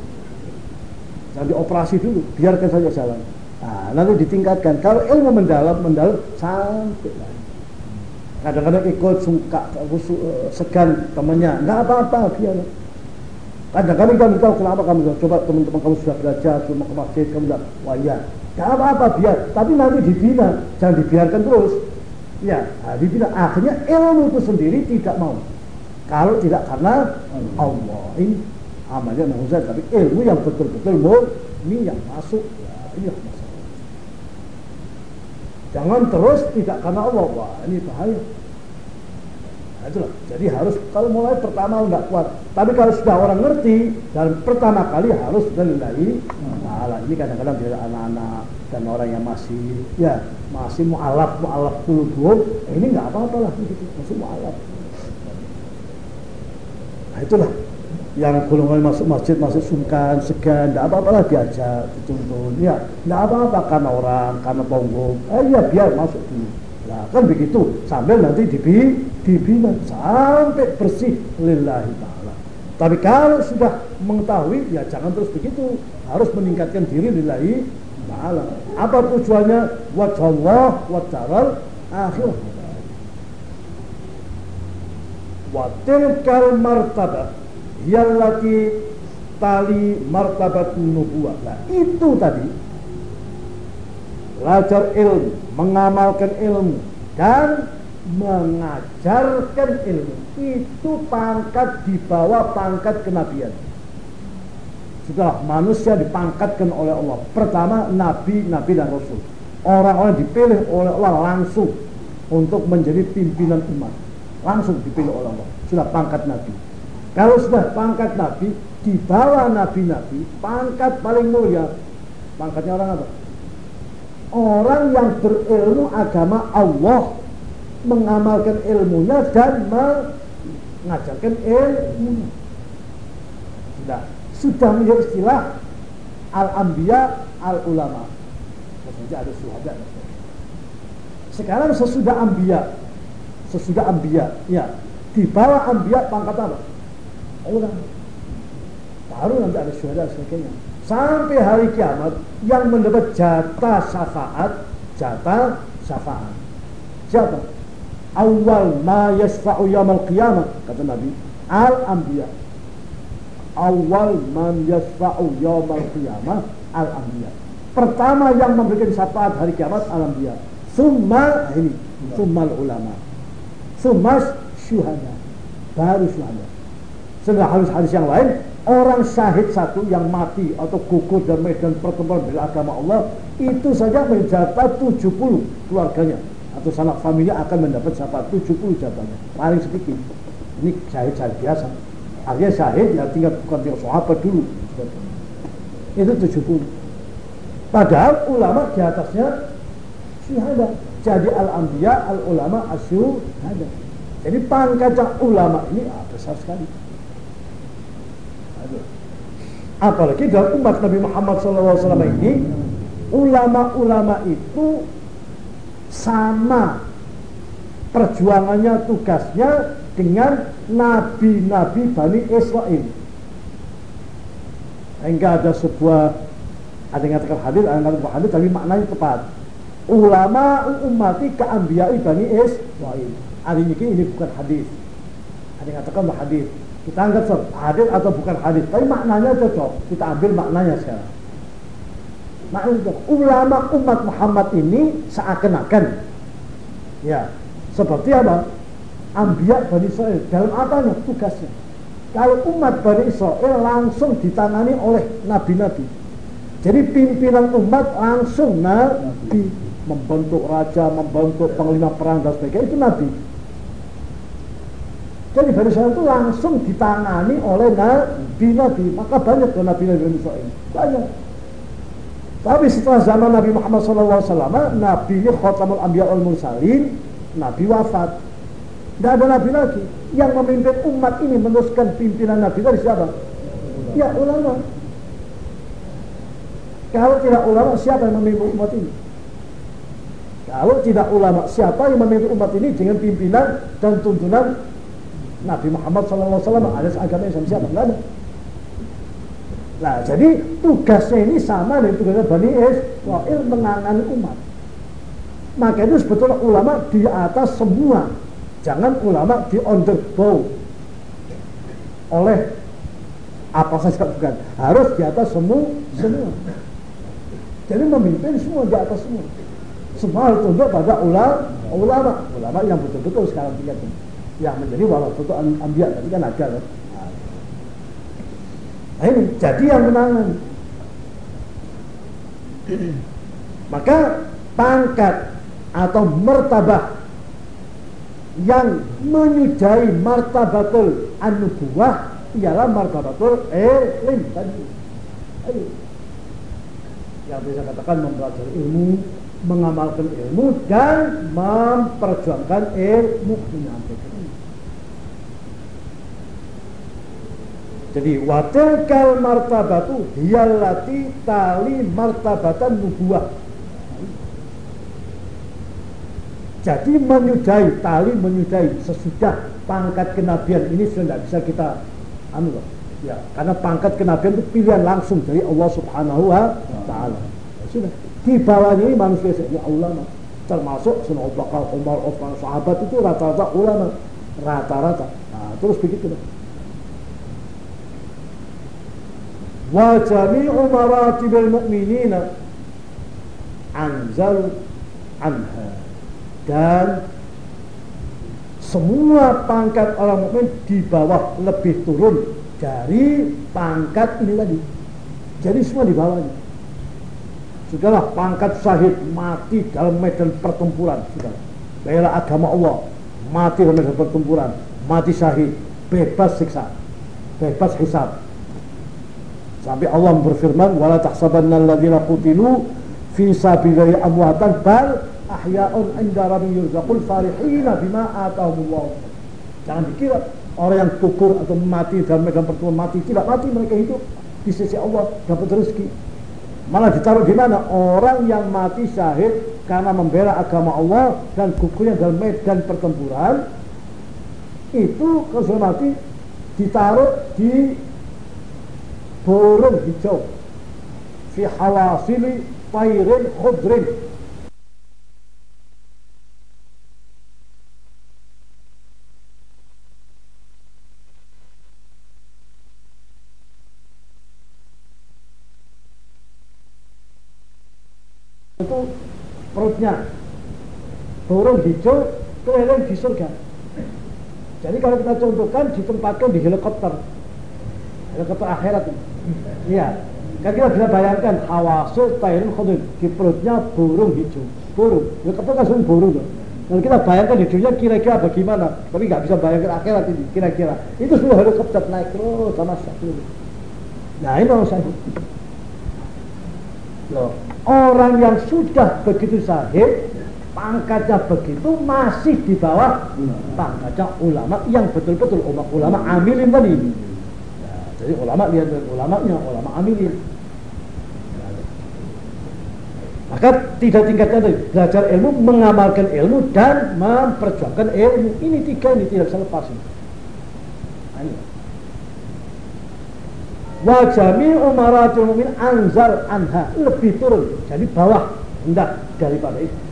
Jangan dioperasi dulu, biarkan saja jalan. Nah, nanti ditingkatkan. Kalau ilmu mendalam, mendalam sampai Kadang-kadang ikut suka, segan temannya, nggak apa-apa, biar ada kami kami tahu kenapa kamu coba teman-teman kamu sudah belajar, cuma ke masjid kamu tidak wah iya. Gak apa-apa biar, tapi nanti dibina, jangan dibiarkan terus. Ya, nah, dibina. Akhirnya ilmu itu sendiri tidak mau. Kalau tidak karena Allah ini amalnya manusia, tapi ilmu yang betul-betul ini yang masuk. Ya, ini yang masuk. Jangan terus tidak karena Allah. Wah, ini bahaya. Nah, itulah. Jadi harus kalau mulai pertama nggak kuat. Tapi kalau sudah orang ngerti dan pertama kali harus lillahi ta'ala. Ini kadang-kadang dari anak-anak dan orang yang masih ya masih mualaf mualaf puluh eh, ini nggak apa-apa lah gitu. Masih mualaf. Nah itulah yang golongan masuk masjid masuk sungkan segan tidak apa-apa lah diajak dituntun ya tidak apa-apa karena orang karena punggung eh ya biar masuk dulu nah kan begitu sambil nanti dibi dibina sampai bersih lillahi ta'ala. Tapi kalau sudah mengetahui, ya jangan terus begitu. Harus meningkatkan diri lillahi ta'ala. Apa tujuannya? Wajhallah wa daral akhirah. Wa tilkal martabah yallati tali martabat nubuah. Nah, itu tadi belajar ilmu, mengamalkan ilmu dan mengajarkan ilmu itu pangkat di bawah pangkat kenabian setelah manusia dipangkatkan oleh Allah. Pertama nabi nabi dan rasul. Orang-orang dipilih oleh Allah langsung untuk menjadi pimpinan umat. Langsung dipilih oleh Allah. Sudah pangkat nabi. Kalau sudah pangkat nabi di bawah nabi-nabi pangkat paling mulia pangkatnya orang apa? Orang yang berilmu agama Allah mengamalkan ilmunya dan mengajarkan ilmu. Sudah, sudah menjadi istilah al-anbiya al-ulama. Maksudnya ada suhada. Sekarang sesudah anbiya, sesudah anbiya, ya, di bawah anbiya pangkat apa? Ulama. Baru nanti ada suhada sebagainya. Sampai hari kiamat yang mendapat jatah syafaat, jatah syafaat. Siapa? awal ma yasfa'u yamal qiyamah kata Nabi al anbiya awal man yasfa'u yamal qiyamah al anbiya pertama yang memberikan syafaat hari kiamat al anbiya summa ini summa ulama. Summa syuhada. Baru syuhada. Setelah hadis-hadis yang lain orang syahid satu yang mati atau gugur dan medan pertempuran bela agama Allah itu saja menjabat 70 keluarganya. Atau sanak familia akan mendapat syafaat 70 jabatan. Paling sedikit. Ini syahid-syahid biasa artinya syahid ya tinggal bukan tinggal sahabat dulu. Itu 70 padahal ulama di atasnya syuhada. Jadi al-anbiya al-ulama asyuhada. Jadi pangkat ulama ini ah, besar sekali. Apalagi dalam umat Nabi Muhammad SAW ini ulama-ulama itu sama perjuangannya tugasnya dengan nabi-nabi Bani Israel. Enggak ada sebuah ada yang katakan hadir, ada yang katakan hadir tapi maknanya tepat. Ulama umati keambiai Bani Israel. Hari ini ini bukan hadis. Ada yang katakan hadis. Kita anggap hadir atau bukan hadis tapi maknanya cocok. Kita ambil maknanya sekarang. Maknanya ulama umat Muhammad ini seakan-akan ya seperti apa? Ambiya Bani Israel. Dalam apa nih tugasnya. Kalau umat Bani Israel langsung ditangani oleh nabi-nabi. Jadi pimpinan umat langsung nabi. Membentuk raja, membentuk panglima perang dan sebagainya. Itu nabi. Jadi Bani Israel itu langsung ditangani oleh nabi-nabi. Maka banyak tuh nabi-nabi Bani Israel. Banyak. Tapi setelah zaman Nabi Muhammad SAW, Nabi Khotamul Anbiya al Mursalin, Nabi wafat. Tidak ada Nabi lagi. Yang memimpin umat ini meneruskan pimpinan Nabi dari siapa? Ya ulama. Kalau tidak ulama, siapa yang memimpin umat ini? Kalau tidak ulama, siapa yang memimpin umat ini dengan pimpinan dan tuntunan Nabi Muhammad SAW? Ada agama Islam siapa? Tidak ada. Nah, jadi tugasnya ini sama dengan tugasnya Bani Israel menangani umat. Maka itu sebetulnya ulama di atas semua. Jangan ulama di underbow oleh apa saja bukan. Harus di atas semua semua. Jadi memimpin semua di atas semua. Semua harus tunduk pada ulama, ulama, ulama yang betul-betul sekarang tingkat yang menjadi walaupun ambiak tadi kan ada kan. Nah ini jadi yang menangan. Maka pangkat atau martabah yang menyudai martabatul anubuah ialah martabatul ilm tadi. Ayo. Yang bisa katakan mempelajari ilmu, mengamalkan ilmu dan memperjuangkan ilmu Jadi watilkal martabatu hiyallati tali martabatan nubuah. Jadi menyudai, tali menyudai sesudah pangkat kenabian ini sudah tidak bisa kita anu ya karena pangkat kenabian itu pilihan langsung dari Allah Subhanahu wa taala. Ya, sudah di bawahnya ini manusia ya ulama termasuk Sunnah Bakar Umar Uthman sahabat itu rata-rata ulama rata-rata. Nah, terus begitu. wa jami'u maratibil mu'minina anzal anha dan semua pangkat orang mukmin di bawah lebih turun dari pangkat ini tadi jadi semua di bawahnya sudahlah pangkat syahid mati dalam medan pertempuran sudah bela agama Allah mati dalam medan pertempuran mati syahid bebas siksa bebas hisab. Sampai Allah berfirman, "Wala tahsabanna alladziina qutilu fi sabilillahi amwatan bal ahya'un 'inda rabbihim yurzaqun farihina bima atahumullah." Jangan dikira orang yang kukur atau mati dalam medan pertempuran mati tidak mati mereka hidup di sisi Allah dapat rezeki. Malah ditaruh di mana? Orang yang mati syahid karena membela agama Allah dan kukurnya dalam medan pertempuran itu kalau mati ditaruh di burung hijau fi hawasili tairin khudrin itu perutnya burung hijau keliling di surga jadi kalau kita contohkan ditempatkan di helikopter helikopter akhirat ini Iya. Kan kita bisa bayangkan hawasul tairun khudur di perutnya burung hijau. Burung. Ketemu kan burung. Dan kita bayangkan di dunia kira-kira bagaimana. Tapi nggak bisa bayangkan akhirat ini kira-kira. Itu semua helikopter naik terus sama satu. Nah ini orang sahih. Loh, orang yang sudah begitu sahih, pangkatnya begitu masih di bawah pangkatnya ulama yang betul-betul ulama, ulama amilin tadi. Jadi ulama lihat ulamanya, ulama amilin. Maka tiga tingkatnya tadi belajar ilmu, mengamalkan ilmu dan memperjuangkan ilmu. Ini tiga ini tidak bisa lepas. Ini. Wajami umaratul mumin anzal anha lebih turun, jadi bawah rendah daripada itu.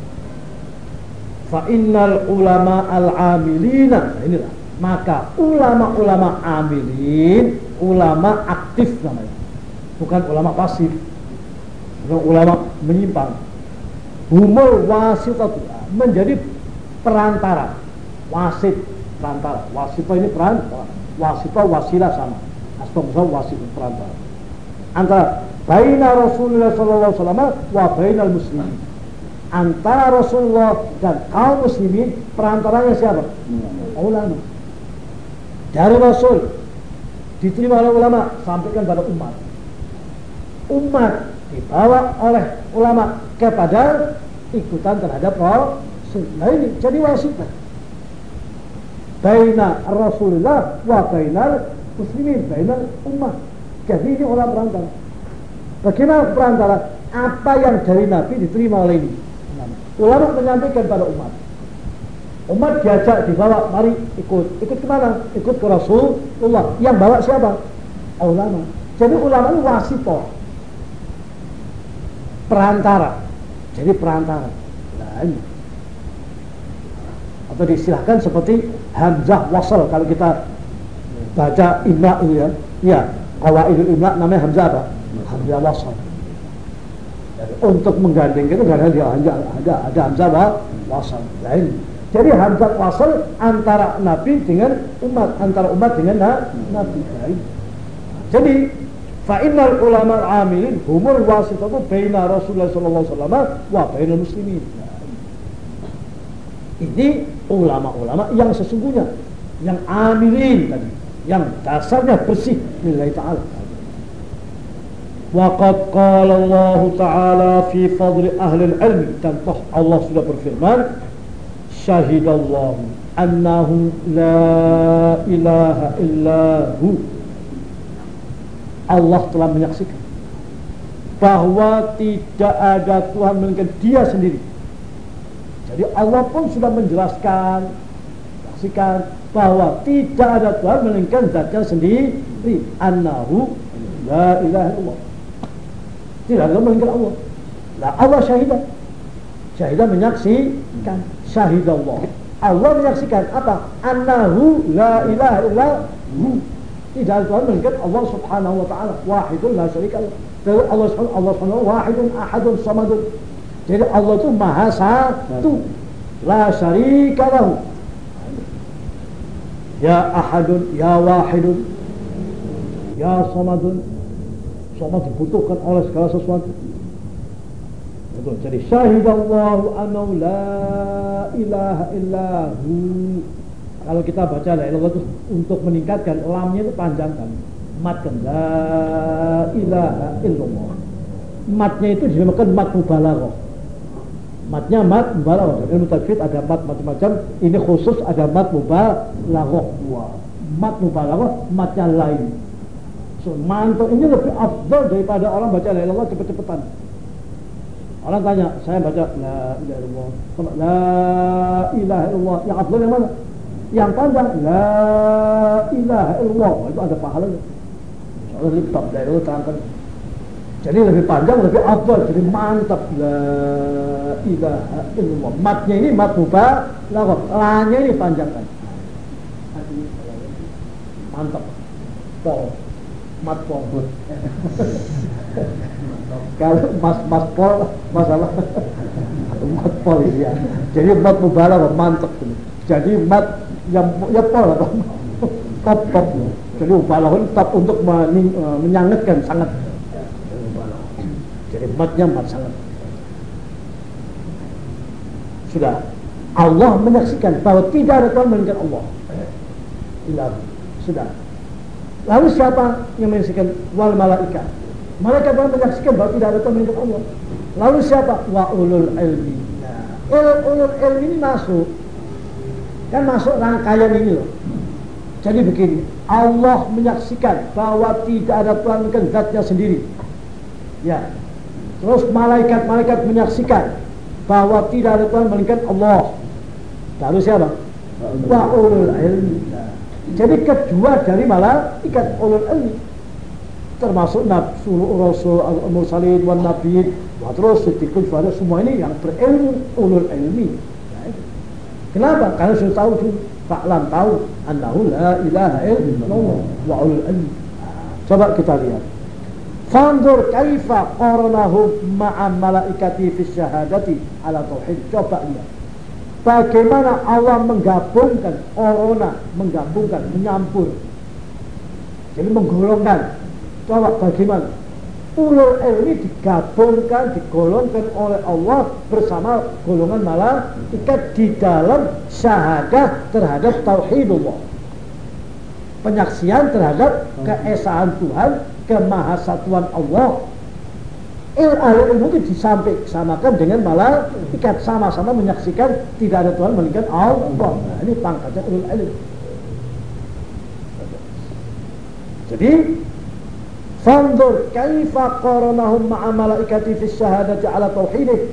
Fa innal ulama al amilina, nah inilah maka ulama-ulama amilin ulama aktif namanya bukan ulama pasif bukan ulama menyimpang humul wasitatu menjadi perantara wasit perantara. Wasito ini perantara. Wasito wasilah sama. Astagfirullah wasito perantara. Antara baina Rasulullah sallallahu alaihi wasallam wa bainal muslimin. Antara Rasulullah dan kaum muslimin perantaranya siapa? Ulama. Dari Rasul diterima oleh ulama sampaikan pada umat. Umat dibawa oleh ulama kepada ikutan terhadap Rasul. Nah ini jadi wasitah. Baina Rasulullah wa bainal muslimin, bainal umat. Jadi ini orang perantara. Bagaimana perantara? Apa yang dari Nabi diterima oleh ini? Ulama menyampaikan pada umat. Umat diajak dibawa, mari ikut. Ikut ke mana? Ikut ke Rasulullah. Yang bawa siapa? Ulama. Jadi ulama itu wasito. Perantara. Jadi perantara. Nah, ini. Atau disilahkan seperti Hamzah Wasal. Kalau kita baca imla itu ya. Ya, Qawaidul imla namanya Hamzah apa? Hamzah Wasal. Untuk menggandeng itu ada ada ada ada Hamzah Wasal. Ini. Jadi Hamzah Wasal antara Nabi dengan umat, antara umat dengan Nabi. Nah, ini. Jadi Fa'innal ulama amilin humul wasitatu baina Rasulullah sallallahu alaihi wasallam wa bainal muslimin. Ini ulama-ulama yang sesungguhnya yang amilin tadi, yang dasarnya bersih lillahi taala. Waqad qala Allah taala fi fadli ahli al-ilmi dan Allah sudah berfirman syahidallahu annahu la ilaha illahu Allah telah menyaksikan bahwa tidak ada Tuhan melainkan Dia sendiri. Jadi Allah pun sudah menjelaskan, saksikan bahwa tidak ada Tuhan melainkan zatnya sendiri. Annahu la ilaha illallah. Tidak melainkan Allah. Nah Allah syahidah. Syahidah menyaksikan. Syahidallah. Allah menyaksikan apa? Annahu la ilaha illallah tidak ada Tuhan melainkan Allah Subhanahu wa taala. Wahidun la syarika lah. Allah Subhanahu Allah Subhanahu wahidun ahadun samadun. Jadi Allah itu maha satu. La syarika lahu. Ya ahadun, ya wahidun, ya samadun. Samad dibutuhkan oleh segala sesuatu. Betul. Jadi syahidallahu annahu la ilaha illahu kalau kita baca la ilaha itu untuk meningkatkan lamnya itu panjangkan. Mat kan la ilaha illallah. Matnya itu dinamakan mat mubalaghah. Matnya mat mubalaghah. Ilmu tajwid ada mat macam-macam. Ini khusus ada mat mubalaghah. Mat mubalaghah, matnya lain. So, mantap ini lebih afdal daripada orang baca la ilaha cepet-cepetan. Orang tanya, saya baca la ilaha illallah. La ilaha illallah. Yang afdal yang mana? yang panjang la ilaha illallah. Itu ada pahalanya. Soalnya lebih top dari itu terangkan jadi lebih panjang lebih afdal jadi mantap. La ilaha illallah. Matnya ini mat mubah la nya ini panjangkan mantap. Pol mat pol kalau mas mas pol masalah mat pol ya. Jadi mat mubah mantap jadi mat yang ya pol atau top top. Jadi balahun top untuk men, uh, menyangatkan sangat. Jadi matnya mat sangat. Sudah. Allah menyaksikan bahwa tidak ada Tuhan melainkan Allah. Ilah. sudah lalu siapa yang menyaksikan wal malaikat Tuhan menyaksikan bahwa tidak ada Tuhan Allah lalu siapa wa ulul ilmi nah, ulul ilmi ini masuk Kan masuk rangkaian ini loh. Jadi begini, Allah menyaksikan bahwa tidak ada Tuhan melainkan zatnya sendiri. Ya. Terus malaikat-malaikat menyaksikan bahwa tidak ada Tuhan melainkan Allah. Lalu siapa? Wa ulul ilmi. Jadi kedua dari malaikat ulul ilmi termasuk nafsu rasul al-mursalin wan nabiyin wa terus siddiqun semua ini yang berilmu ulul ilmi Kenapa? Karena sudah tahu itu Fa'lam tahu annahu la ilaha illallah wa ulul ilmi. Coba kita lihat. Fanzur kaifa qaranahum ma'a malaikati fi syahadati ala tauhid. Coba lihat. Bagaimana Allah menggabungkan orona menggabungkan menyampur. Jadi menggolongkan. Coba bagaimana? Ulul ilmi digabungkan digolongkan oleh Allah bersama golongan malaikat di dalam syahadah terhadap tauhidullah. Penyaksian terhadap keesaan Tuhan kemahasatuan Allah il ahli ilmu itu disampaikan dengan malaikat sama-sama menyaksikan tidak ada Tuhan melainkan Allah. Nah, ini pangkatnya ulul ilmu. Jadi Fandur kaifa qaranahum ma'a malaikati fi syahadati ala tauhidih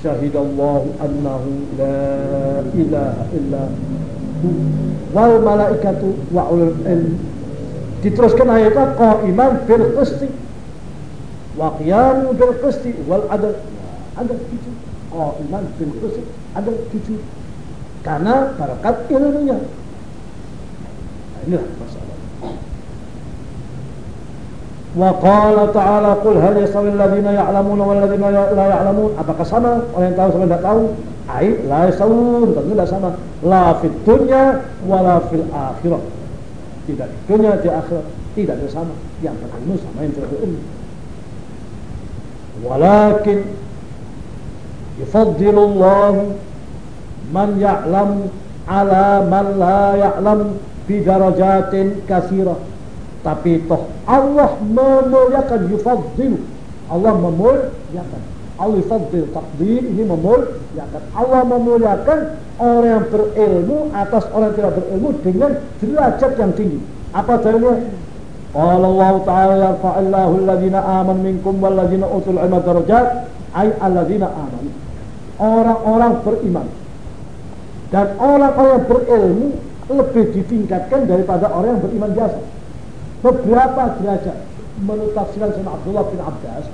Syahidallahu annahu la ilaha illa wal malaikatu wa ulul diteruskan ayatnya qaiman bil qisti wa qiyamu bil wal adl ada tujuh. Qaiman bil qisti ada tujuh. Karena barakat ilmunya. Nah, inilah masalah. Wa qala ta'ala qul hal yastawi alladhina ya'lamuna wal ladzina la ya'lamun. Apakah sama? Orang yang tahu sama yang tidak tahu? Ai la yastawun tentu tidak sama. La fid dunya wala fil akhirah tidak di dunia di akhirat. Tidak ada sama. Yang berilmu sama yang tidak berilmu walakin yufaddilullah man ya'lam ala man la ya'lam bi darajatin kasirah tapi toh Allah memuliakan yufaddil Allah memuliakan. Allah yufaddil takdir ini memuliakan. Allah memuliakan orang yang berilmu atas orang yang tidak berilmu dengan derajat yang tinggi. Apa dalilnya? Qala Allah Ta'ala yarfa'illahu alladhina aman minkum walladhina utul ilma darajat ay alladhina aman. Orang-orang beriman dan orang-orang yang berilmu lebih ditingkatkan daripada orang yang beriman biasa. Beberapa derajat menurut tafsiran sama Abdullah bin Abbas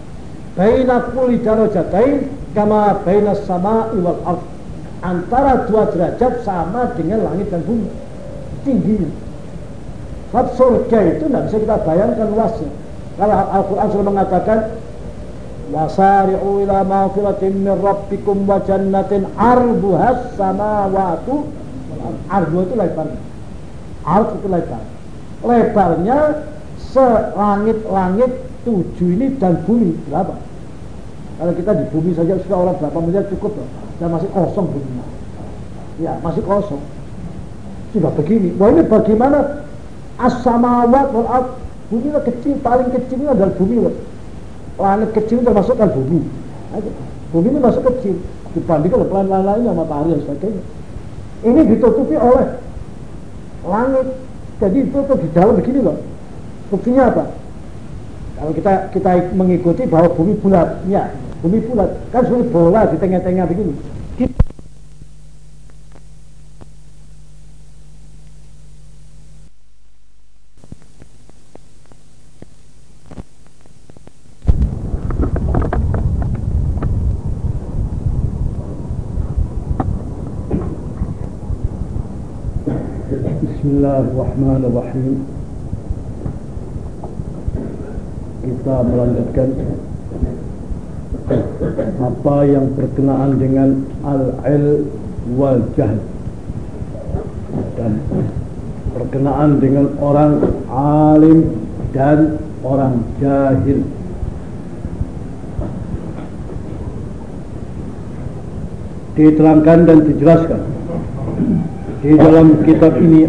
baina kulli darajatain kama baina sama'i wal ardh antara dua derajat sama dengan langit dan bumi. Tingginya. Sebab surga itu tidak bisa kita bayangkan luasnya. Kalau Al-Quran sudah mengatakan wasari'u ila ma'firatin min rabbikum wa jannatin arduhas samawatu ardu itu lebar. Ardu itu lebar. Lebarnya selangit-langit tujuh ini dan bumi berapa? Kalau kita di bumi saja sudah orang berapa miliar cukup loh dan masih kosong bumi ya masih kosong. Sudah begini. Wah ini bagaimana? As-samawat wal ard. Bumi kecil paling kecil ini adalah bumi loh planet kecil termasukkan bumi. Bumi ini masuk kecil. Dibandingkan dengan planet lain-lainnya matahari dan sebagainya. Ini ditutupi oleh langit. Jadi itu tuh di dalam begini loh buktinya apa? Kalau kita kita mengikuti bahwa bumi bulat. Ya bumi bulat kan seperti bola di tengah-tengah begini Bismillahirrahmanirrahim Kita melanjutkan apa yang berkenaan dengan al-il wal jahl? Dan berkenaan dengan orang alim dan orang jahil. Diterangkan dan dijelaskan. Di dalam kitab ini